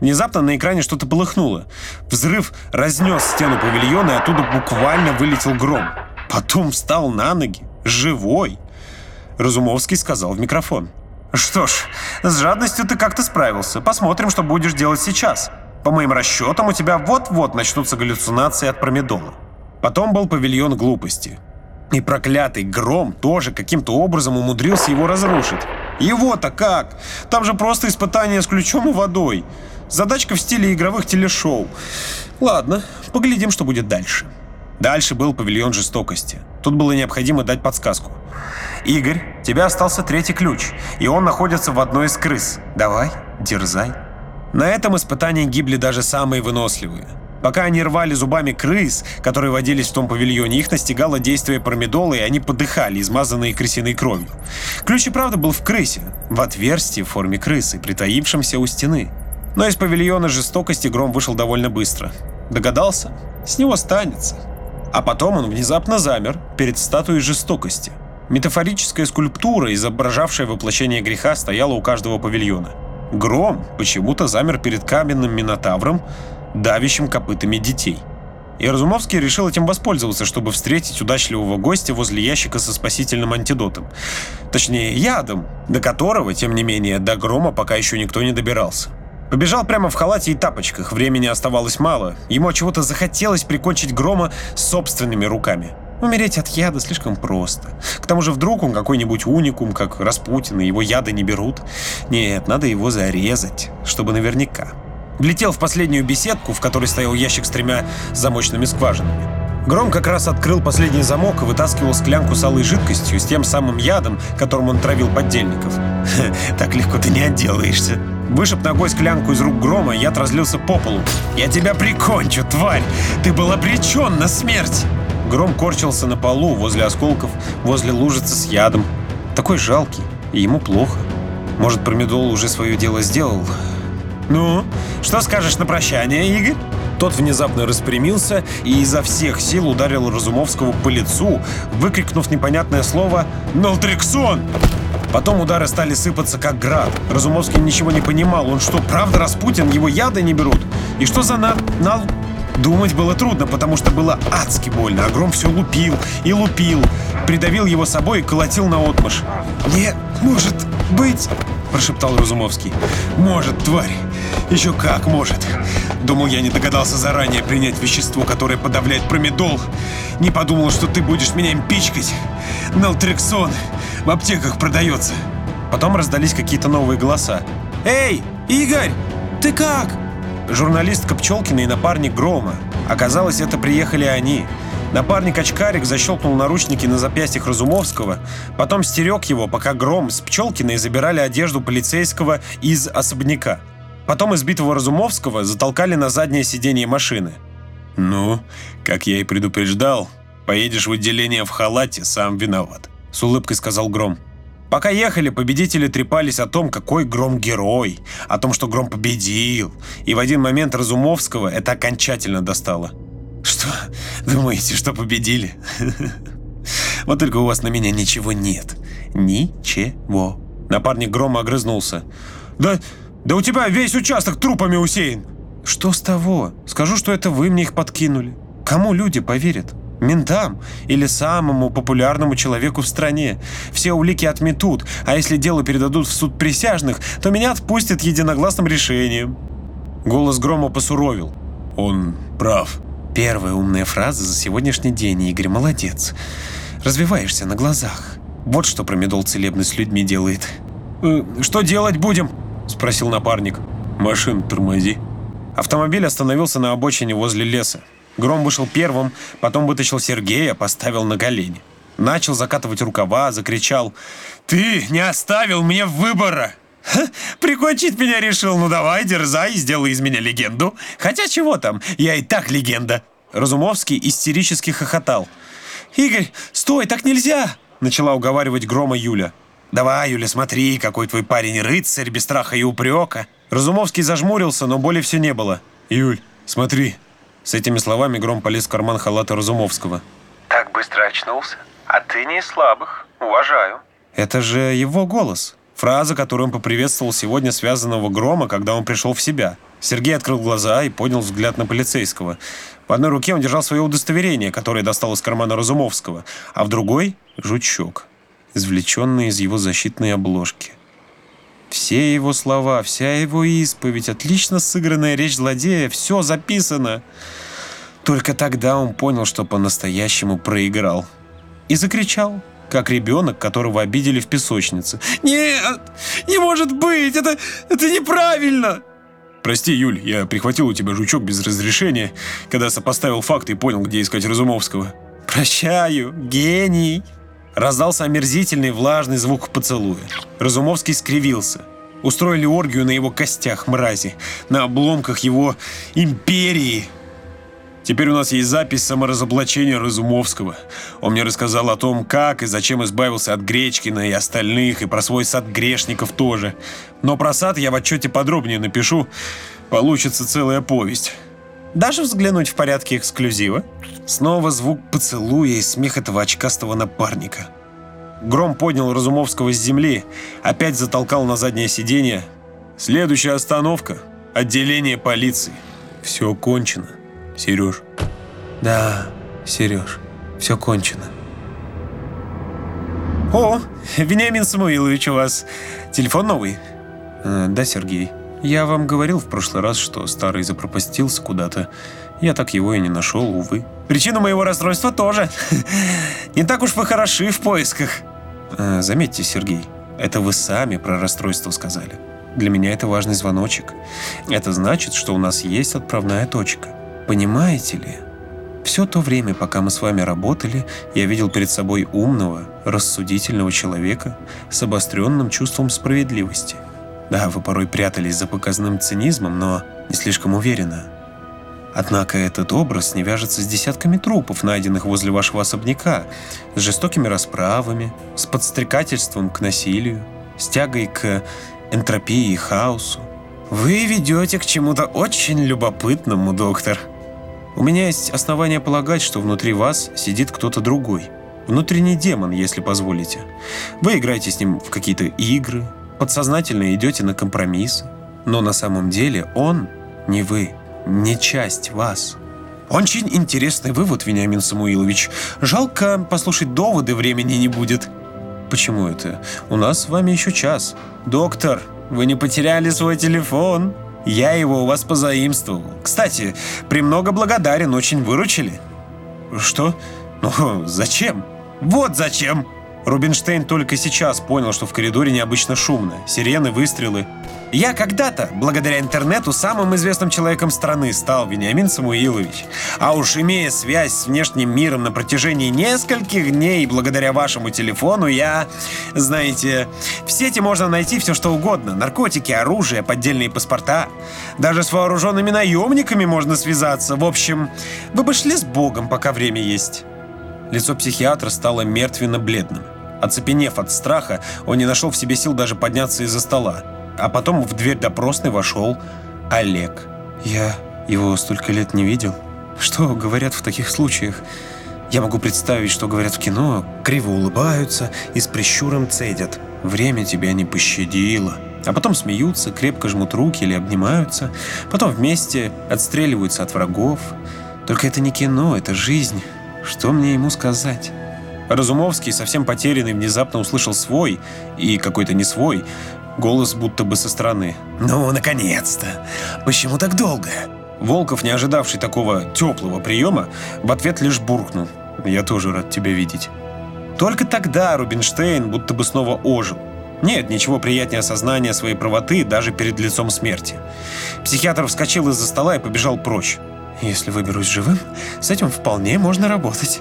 Внезапно на экране что-то полыхнуло. Взрыв разнес стену павильона, и оттуда буквально вылетел гром. Потом встал на ноги, живой. Разумовский сказал в микрофон. «Что ж, с жадностью ты как-то справился. Посмотрим, что будешь делать сейчас. По моим расчетам, у тебя вот-вот начнутся галлюцинации от промедола». Потом был павильон глупости. И проклятый гром тоже каким-то образом умудрился его разрушить. Его-то как? Там же просто испытание с ключом и водой. Задачка в стиле игровых телешоу. Ладно, поглядим, что будет дальше. Дальше был павильон жестокости. Тут было необходимо дать подсказку. «Игорь, тебе остался третий ключ, и он находится в одной из крыс. Давай, дерзай». На этом испытании гибли даже самые выносливые. Пока они рвали зубами крыс, которые водились в том павильоне, их настигало действие промедола, и они подыхали, измазанные крысиной кровью. Ключ и правда был в крысе, в отверстии в форме крысы, притаившемся у стены. Но из павильона жестокости Гром вышел довольно быстро. Догадался? С него станется. А потом он внезапно замер перед статуей жестокости. Метафорическая скульптура, изображавшая воплощение греха, стояла у каждого павильона. Гром почему-то замер перед каменным минотавром, давящим копытами детей. И Разумовский решил этим воспользоваться, чтобы встретить удачливого гостя возле ящика со спасительным антидотом. Точнее, ядом, до которого, тем не менее, до грома пока еще никто не добирался. Побежал прямо в халате и тапочках, времени оставалось мало. Ему чего-то захотелось прикончить Грома собственными руками. Умереть от яда слишком просто. К тому же вдруг он какой-нибудь уникум, как Распутин, и его яды не берут. Нет, надо его зарезать, чтобы наверняка. Влетел в последнюю беседку, в которой стоял ящик с тремя замочными скважинами. Гром как раз открыл последний замок и вытаскивал склянку с алой жидкостью, с тем самым ядом, которым он травил поддельников. *laughs* Так легко ты не отделаешься. Вышиб ногой склянку из рук Грома, яд разлился по полу. «Я тебя прикончу, тварь! Ты был обречен на смерть!» Гром корчился на полу, возле осколков, возле лужицы с ядом. Такой жалкий, и ему плохо. Может, Промедол уже свое дело сделал? «Ну, что скажешь на прощание, Игорь?» Тот внезапно распрямился и изо всех сил ударил Разумовского по лицу, выкрикнув непонятное слово «Нолтриксон!». Потом удары стали сыпаться как град. Разумовский ничего не понимал. Он что, правда Распутин? Его яды не берут? И что за на... на... Думать было трудно, потому что было адски больно. Огром все лупил и лупил. Придавил его собой и колотил на отмышь. «Не может быть!» – прошептал Разумовский. «Может, тварь! Еще как может! Думал, я не догадался заранее принять вещество, которое подавляет промедол. Не подумал, что ты будешь меня им пичкать. Нaltrexон в аптеках продается. Потом раздались какие-то новые голоса. «Эй, Игорь, ты как?» Журналистка Пчелкина и напарник Грома. Оказалось, это приехали они. Напарник-очкарик защелкнул наручники на запястьях Разумовского, потом стерег его, пока Гром с Пчелкиной забирали одежду полицейского из особняка. Потом избитого Разумовского затолкали на заднее сиденье машины. Ну, как я и предупреждал, поедешь в отделение в халате, сам виноват. С улыбкой сказал Гром. Пока ехали, победители трепались о том, какой Гром герой, о том, что Гром победил. И в один момент Разумовского это окончательно достало. Что, думаете, что победили? *laughs* Вот только у вас на меня ничего нет. Ничего. Напарник Грома огрызнулся. Да, да у тебя весь участок трупами усеян. Что с того? Скажу, что это вы мне их подкинули. Кому люди поверят? Ментам или самому популярному человеку в стране. Все улики отметут, а если дело передадут в суд присяжных, то меня отпустят единогласным решением. Голос Грома посуровил. Он прав. Первая умная фраза за сегодняшний день, Игорь, молодец. Развиваешься на глазах. Вот что промедол целебный с людьми делает. Э, что делать будем? Спросил напарник. Машин тормози. Автомобиль остановился на обочине возле леса. Гром вышел первым, потом вытащил Сергея, поставил на колени. Начал закатывать рукава, закричал. «Ты не оставил мне выбора!» Ха, «Прикончить меня решил, ну давай, дерзай, сделай из меня легенду. Хотя чего там, я и так легенда». Разумовский истерически хохотал. «Игорь, стой, так нельзя!» Начала уговаривать Грома Юля. «Давай, Юля, смотри, какой твой парень рыцарь, без страха и упрека». Разумовский зажмурился, но боли все не было. «Юль, смотри». С этими словами Гром полез в карман халата Разумовского. «Так быстро очнулся? А ты не из слабых. Уважаю». Это же его голос. Фраза, которую он поприветствовал сегодня связанного Грома, когда он пришел в себя. Сергей открыл глаза и поднял взгляд на полицейского. В одной руке он держал свое удостоверение, которое достал из кармана Разумовского, а в другой — жучок, извлеченный из его защитной обложки. Все его слова, вся его исповедь, отлично сыгранная речь злодея, все записано. Только тогда он понял, что по-настоящему проиграл. И закричал как ребенок, которого обидели в песочнице. «Нет, не может быть, это, это неправильно!» «Прости, Юль, я прихватил у тебя жучок без разрешения, когда сопоставил факты и понял, где искать Разумовского». «Прощаю, гений!» Раздался омерзительный влажный звук поцелуя. Разумовский скривился. Устроили оргию на его костях, мрази, на обломках его империи. Теперь у нас есть запись саморазоблачения Разумовского. Он мне рассказал о том, как и зачем избавился от Гречкина и остальных, и про свой сад грешников тоже. Но про сад я в отчете подробнее напишу. Получится целая повесть. Даже взглянуть в порядке эксклюзива? Снова звук поцелуя и смех этого очкастого напарника. Гром поднял Разумовского с земли, опять затолкал на заднее сиденье. Следующая остановка – отделение полиции. Все кончено, Сереж. Да, Сереж, все кончено. О, Вениамин Самуилович, у вас телефон новый? Э, да, Сергей. Я вам говорил в прошлый раз, что старый запропастился куда-то. Я так его и не нашел, увы. Причину моего расстройства тоже. *laughs* Не так уж вы хороши в поисках. А, заметьте, Сергей, это вы сами про расстройство сказали. Для меня это важный звоночек. Это значит, что у нас есть отправная точка. Понимаете ли? Все то время, пока мы с вами работали, я видел перед собой умного, рассудительного человека с обостренным чувством справедливости. Да, вы порой прятались за показным цинизмом, но не слишком уверенно. Однако этот образ не вяжется с десятками трупов, найденных возле вашего особняка, с жестокими расправами, с подстрекательством к насилию, с тягой к энтропии и хаосу. Вы ведете к чему-то очень любопытному, доктор. У меня есть основания полагать, что внутри вас сидит кто-то другой. Внутренний демон, если позволите. Вы играете с ним в какие-то игры, подсознательно идете на компромиссы. Но на самом деле он не вы, не часть вас. Очень интересный вывод, Вениамин Самуилович. Жалко, послушать доводы времени не будет. Почему это? У нас с вами еще час. Доктор, вы не потеряли свой телефон? Я его у вас позаимствовал. Кстати, премного благодарен, очень выручили. Что? Ну, зачем? Вот зачем! Рубинштейн только сейчас понял, что в коридоре необычно шумно. Сирены, выстрелы. Я когда-то, благодаря интернету, самым известным человеком страны стал Вениамин Самуилович. А уж имея связь с внешним миром на протяжении нескольких дней, благодаря вашему телефону, я, знаете, в сети можно найти все что угодно. Наркотики, оружие, поддельные паспорта. Даже с вооруженными наемниками можно связаться. В общем, вы бы шли с Богом, пока время есть. Лицо психиатра стало мертвенно-бледным. Оцепенев от страха, он не нашел в себе сил даже подняться из-за стола. А потом в дверь допросной вошел Олег. Я его столько лет не видел. Что говорят в таких случаях? Я могу представить, что говорят в кино. Криво улыбаются и с прищуром цедят. Время тебя не пощадило. А потом смеются, крепко жмут руки или обнимаются. Потом вместе отстреливаются от врагов. Только это не кино, это жизнь. Что мне ему сказать? Разумовский, совсем потерянный, внезапно услышал свой, и какой-то не свой, голос будто бы со стороны. «Ну, наконец-то! Почему так долго?» Волков, не ожидавший такого теплого приема, в ответ лишь буркнул. «Я тоже рад тебя видеть». Только тогда Рубинштейн будто бы снова ожил. Нет, ничего приятнее осознания своей правоты даже перед лицом смерти. Психиатр вскочил из-за стола и побежал прочь. «Если выберусь живым, с этим вполне можно работать».